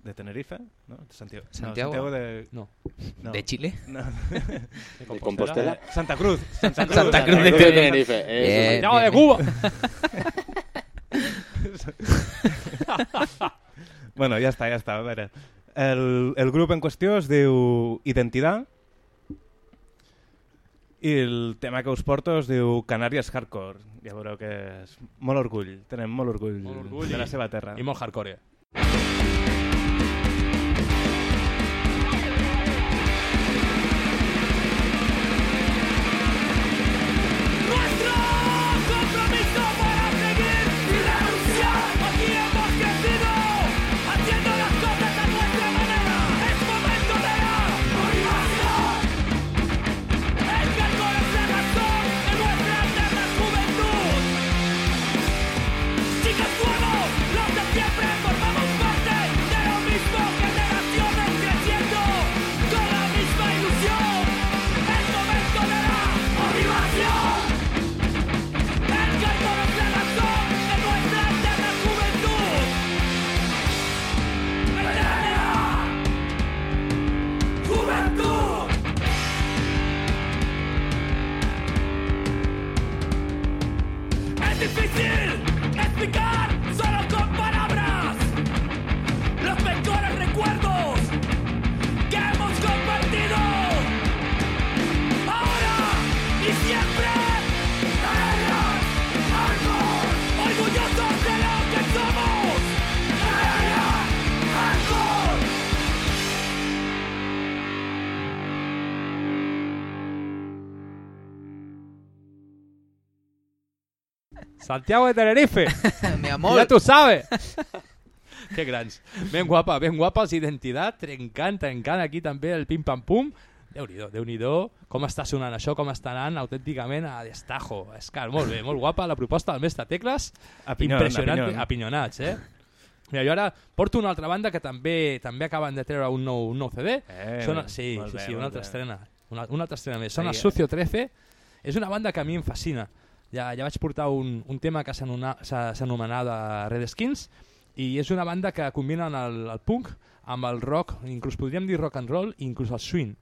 de Tenerife, no? Santiago, Santiago? No, Santiago de... No. De Chile? No. De Compostela? Eh, Santa Cruz. Santa Cruz, Santa Cruz de Tenerife. Eh, Santiago de. Cuba. Bueno, ja està, ja està. A veure, el, el grup en qüestió es diu Identitat i el tema que us porto es diu Canàries Hardcore. Ja veureu que és molt orgull, tenen molt orgull, Molt orgull de la seva terra. I molt hardcore. Nuestro Es Santiago de Tenerife. Mi amor. Ya tú sabes. Qué grans. Ben guapa, ben guapa els Identitat, trencant, trencant aquí també el pim-pam-pum. Déu-n'hi-do, déu nhi déu com està sonant això, com està anant autènticament a destajo. És que molt bé, molt guapa la proposta del mestre Tecles. A pinyon, Impressionant, a pinyon. apinyonats, eh? Mira, jo ara porto una altra banda que també també acaben de treure un nou, un nou CD. Eh, Són, sí, sí, bé, sí, una altra bé. estrena. Una, una altra estrena més. Són els Sucio 13. És una banda que a mi em fascina. Ja, ja vaig portar un, un tema que s'anomenava Red Skins i és una banda que combinen el, el punk amb el rock, inclús podríem dir rock and roll, inclús el swing.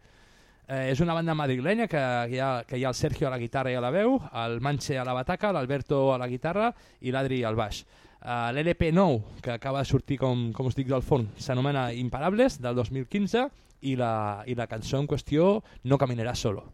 Eh, és una banda madrilenya que, hi ha, que hi ha el Sergio a la guitarra i a la veu, el Manche a la bataca, l'Alberto a la guitarra i l'Adri al baix. Uh, L'LP nou, que acaba de sortir, com, com us dic, del forn, s'anomena Imparables, del 2015, i la, i la cançó en qüestió No caminarà solo.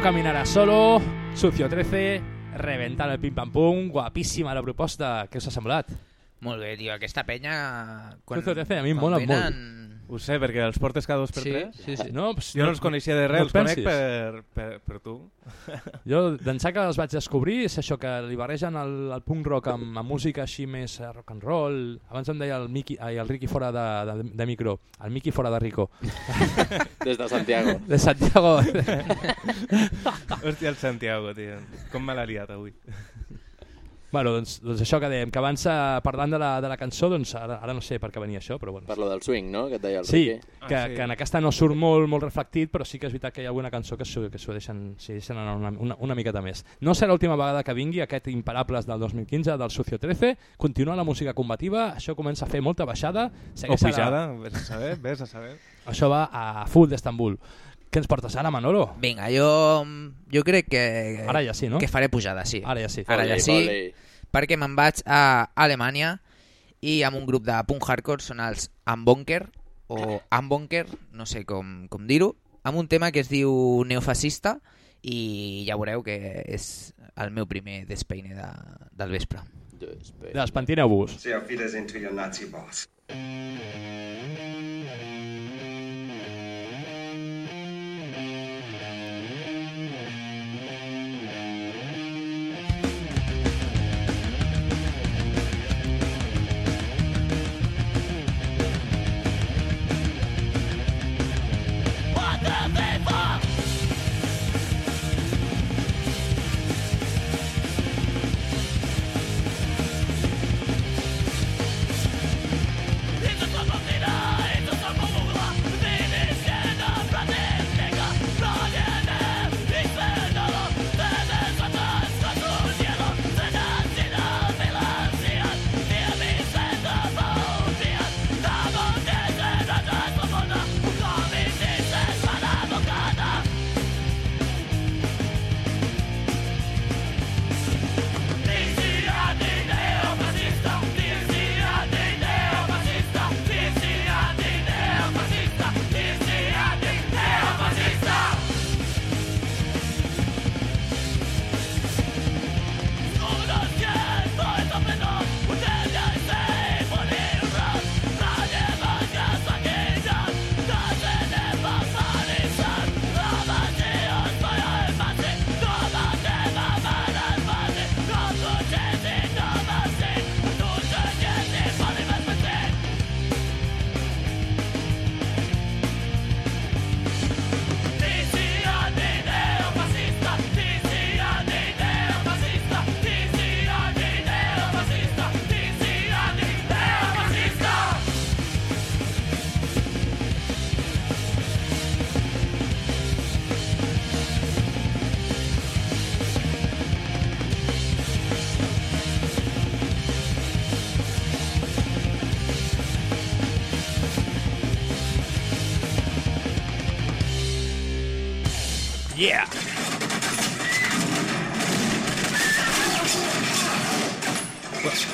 No caminarà solo, Sucio 13, reventant el pim-pam-pum, guapíssima la proposta, què us ha semblat? Molt bé, tio, aquesta penya... Sucio 13 a mi em quan mola molt. Ho sé, perquè els portes cada dos per Sí, tres. sí, sí. No, pues jo no els coneixia de res, no els conec per, per, per tu. Jo d'ençà que els vaig descobrir és això, que li barregen el, el punk rock amb, amb música així més eh, rock and roll. Abans em deia el, Miki, ai, el Ricky fora de, de, de micro, el Miki fora de Rico. Des de Santiago. De Santiago. Hòstia, el Santiago, tio. Com me l'ha liat avui. Bueno, doncs, doncs això que dèiem, que abans eh, parlant de la, de la cançó, doncs ara, ara no sé per què venia això, però bueno. Per lo del swing, no?, que et deia el Sí, Ricky. que, Ah, sí. que en aquesta no surt molt, molt reflectit, però sí que és veritat que hi ha alguna cançó que s'ho que s'ho deixen, deixen anar una, una, una miqueta més. No serà l'última vegada que vingui aquest Imparables del 2015 del Sucio 13, continua la música combativa, això comença a fer molta baixada. O pujada, vés a saber, vés a saber. Això va a full d'Estambul. Què ens portes ara, Manolo? Vinga, jo, jo crec que... Ara ja sí, no? Que faré pujada, sí. Ara ja sí. Ara ja sí, perquè me'n vaig a Alemanya i amb un grup de punk hardcore són els Ambonker, o Ambonker, no sé com, com dir-ho, amb un tema que es diu Neofascista i ja veureu que és el meu primer despeine de, del vespre. Despentineu-vos. Say auf Wiedersehen to your Nazi boss. Yeah!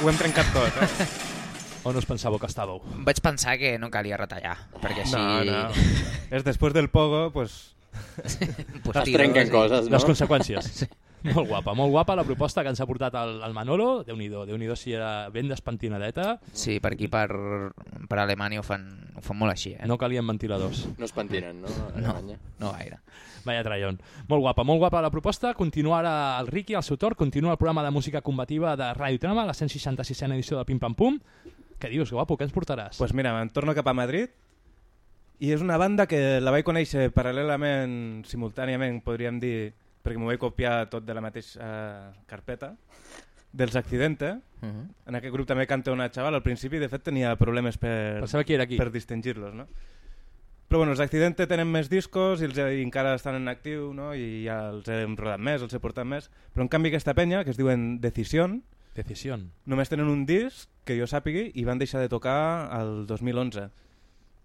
Ho, hem trencat tot, eh? On us pensàveu que estàveu? Vaig pensar que no calia retallar, perquè així... No, no. És després del pogo, pues... Pues Es trenquen coses, no? Les conseqüències. Molt guapa, molt guapa la proposta que ens ha portat el, el Manolo. Déu-n'hi-do, déu nhi déu si era ben despentinadeta. Sí, per aquí, per, per Alemanya ho fan, ho fan molt així, eh? No calien ventiladors. No es pentinen, no? A No, Alemanya. no gaire. Vaya traion. Molt guapa, molt guapa la proposta. Continua ara el Ricky, al seu torn, continua el programa de música combativa de Radio Trama, la 166a edició de Pim Pam Pum. Què dius, guapo, què ens portaràs? pues mira, em torno cap a Madrid i és una banda que la vaig conèixer paral·lelament, simultàniament, podríem dir, perquè m'ho vaig copiar tot de la mateixa eh, carpeta, dels Accidente. Uh -huh. En aquest grup també canta una xaval. Al principi, de fet, tenia problemes per, era per distingir-los, no? Però bueno, els Accidente tenen més discos i, els, i encara estan en actiu, no? I ja els hem rodat més, els he portat més. Però en canvi aquesta penya, que es diuen Decision, Decision. només tenen un disc que jo sàpigui i van deixar de tocar el 2011.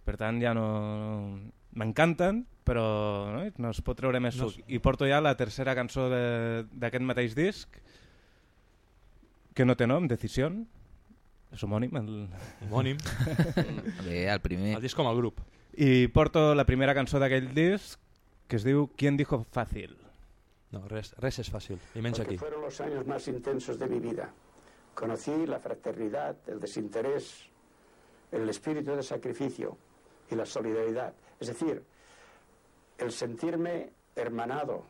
Per tant, ja no... M'encanten, però no, no es pot treure més No suc. I porto ja la tercera cançó de- d'aquest mateix disc, que no té nom, Decision. És homònim. El... Homònim. Bé, el primer. El disc com el grup. I porto la primera cançó d'aquell disc, que es diu Quién dijo fácil. No, res, res és fàcil, i menys porque aquí. fueron los años más intensos de mi vida. Conocí la fraternidad, el desinterés, el espíritu de sacrificio y la solidaridad. Es decir, el sentirme hermanado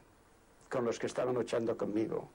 con los que estaban luchando conmigo.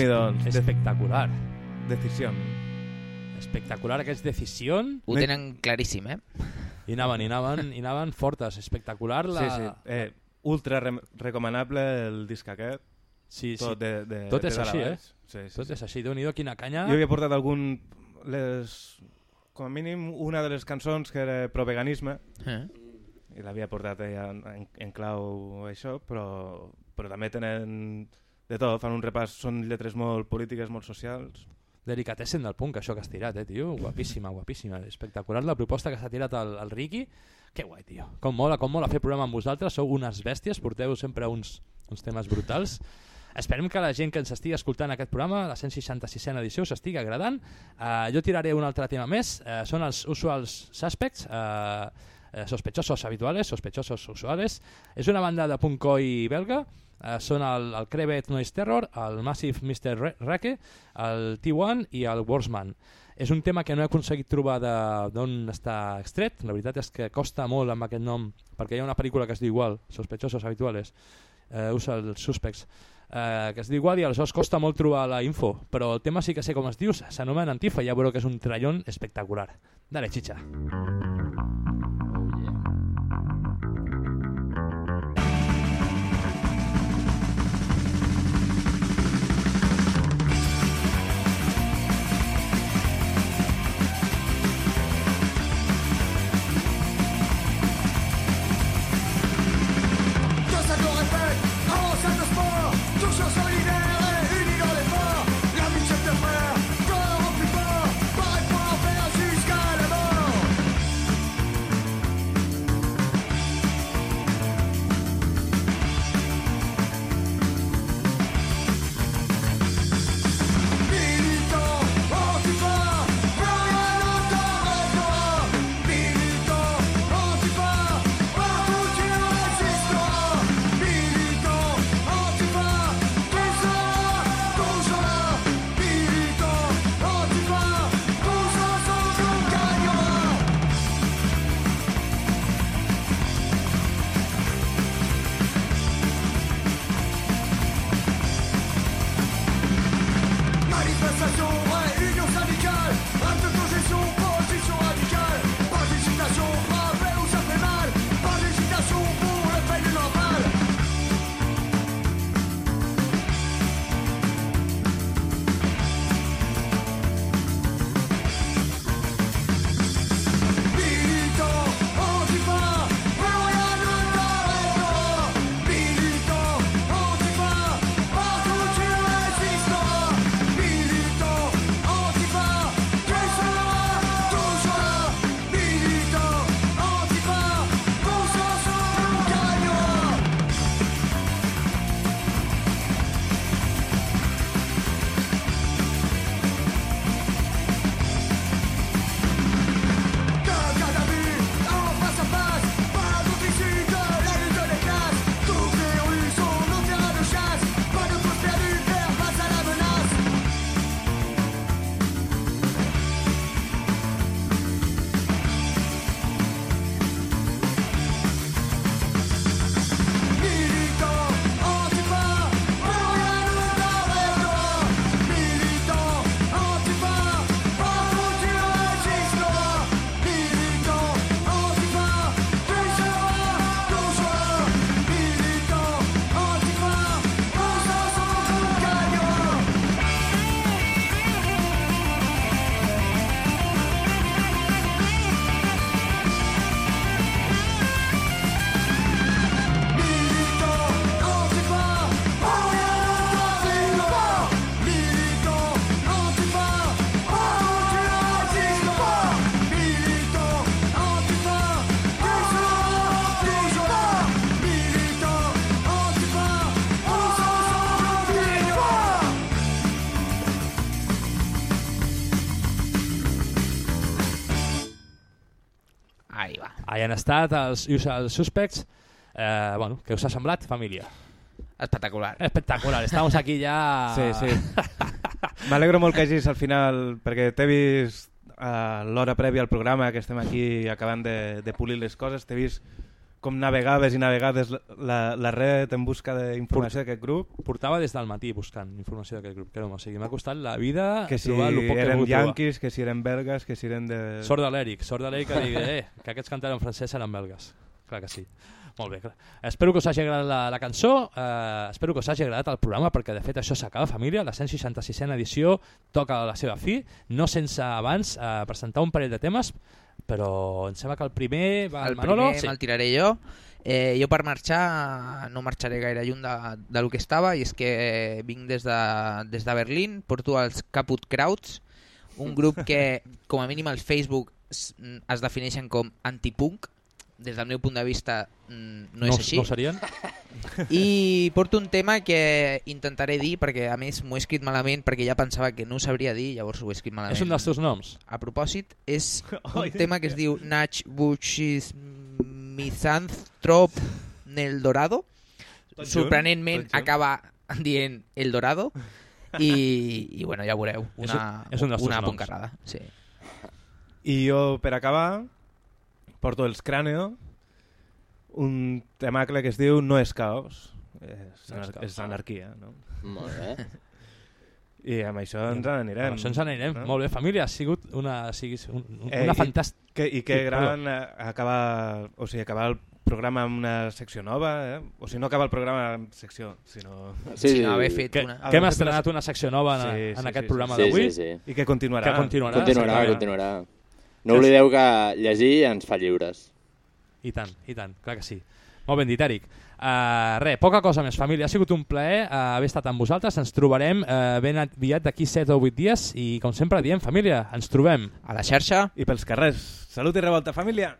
Déu-n'hi-do. Espectacular. Decisió. Espectacular aquest decisió. Ho tenen claríssim, eh? I anaven, i anaven, i anaven fortes. Espectacular la... Sí, sí. Eh, ultra re recomanable el disc aquest. Sí, sí. Tot, de, de, Tot és de així, eh? Sí, sí, Tot és així. Déu-n'hi-do, quina canya. Jo havia portat algun... Les, com a mínim una de les cançons que era pro veganisme Eh? i l'havia portat en, en, en clau això, però, però també tenen de tot, fan un repàs, són lletres molt polítiques, molt socials. Delicatessen del punk, això que has tirat, eh, tio? Guapíssima, guapíssima. Espectacular la proposta que s'ha tirat el, el Ricky. Que guai, tio. Com mola, com mola fer programa amb vosaltres. Sou unes bèsties, porteu sempre uns, uns temes brutals. Esperem que la gent que ens estigui escoltant aquest programa, la 166a edició, s'estigui agradant. Uh, jo tiraré un altre tema més. Uh, són els usuals suspects, uh, sospechosos habituales, sospechosos usuales. És una banda de punkoi belga. Uh, són el, el Crevet Noise Terror, el Massive Mr. Re Reke, el T1 i el Warsman. És un tema que no he aconseguit trobar d'on està extret. La veritat és que costa molt amb aquest nom, perquè hi ha una pel·lícula que es diu igual, Sospechosos Habituales, eh, usa els suspects, eh, que es diu igual i aleshores costa molt trobar la info, però el tema sí que sé com es diu, s'anomena Antifa, ja veureu que és un trallón espectacular. Dale, chicha. Tout Ahí han estat els Usual Suspects. Eh, bueno, què us ha semblat, família? Espectacular. Espectacular, estamos aquí ja... Sí, sí. M'alegro molt que hagis al final, perquè t'he vist a l'hora prèvia al programa, que estem aquí acabant de, de polir les coses, t'he vist com navegaves i navegades la, la, la red en busca d'informació d'aquest grup. Portava des del matí buscant informació d'aquest grup. No, o sigui, m'ha costat la vida Que si trobar el poc que eren yanquis, que si eren belgues, que si eren de... Sort de l'Eric, sort de l'Eric que digui eh, que aquests cantaran en francès seran belgues. Clar que sí. Molt bé, clar. Espero que us hagi agradat la, la cançó, eh, espero que us hagi agradat el programa, perquè de fet això s'acaba, família, la 166a edició toca a la seva fi, no sense abans eh, presentar un parell de temes, però em sembla que el primer va El el Manolo. primer me'l tiraré jo. Eh, jo per marxar no marxaré gaire lluny de, de lo que estava i és que eh, vinc des de, des de Berlín, porto els Caput Krauts, un grup que com a mínim al Facebook es, es defineixen com antipunk, des del meu punt de vista mm, no, No- és així. no serien? I porto un tema que intentaré dir, perquè a més m'ho he escrit malament, perquè ja pensava que no ho sabria dir, llavors ho he escrit malament. És un dels teus noms? A propòsit, és un Oi. tema que es diu Nach Buchis Misanthrop Nel Dorado. Tot Sorprenentment tot acaba dient El Dorado i, i bueno, ja veureu, És una, un- és un dels teus una puncarrada. Sí. I jo, per acabar, porto els Cráneo, un temacle que es diu No és caos, és, No és anar caos. és anarquia. No? Molt bé. I amb això ens n'anirem. Amb això ens n'anirem. Molt bé, família, ha sigut una, siguis, un, un- Eh, una i- fantàstica... Que, I que gran eh, acabar, o sigui, acabar el programa amb una secció nova, eh? o sigui, no acabar el programa amb secció, sinó... Sí, sí, Sinó haver fet que, una- que hem estrenat una secció nova en- en aquest programa Sí, d'avui. sí, sí. I que continuarà. Que continuarà. Continuarà, exactament. continuarà. No oblideu que llegir ens fa lliures. I tant, i tant, clar que sí. Molt ben dit, Eric. Uh, res, poca cosa més, família. Ha sigut un plaer uh, haver estat amb vosaltres. Ens trobarem uh, ben aviat d'aquí 7 o 8 dies i, com sempre diem, família, ens trobem. A la xarxa. I pels carrers. Salut i revolta, família!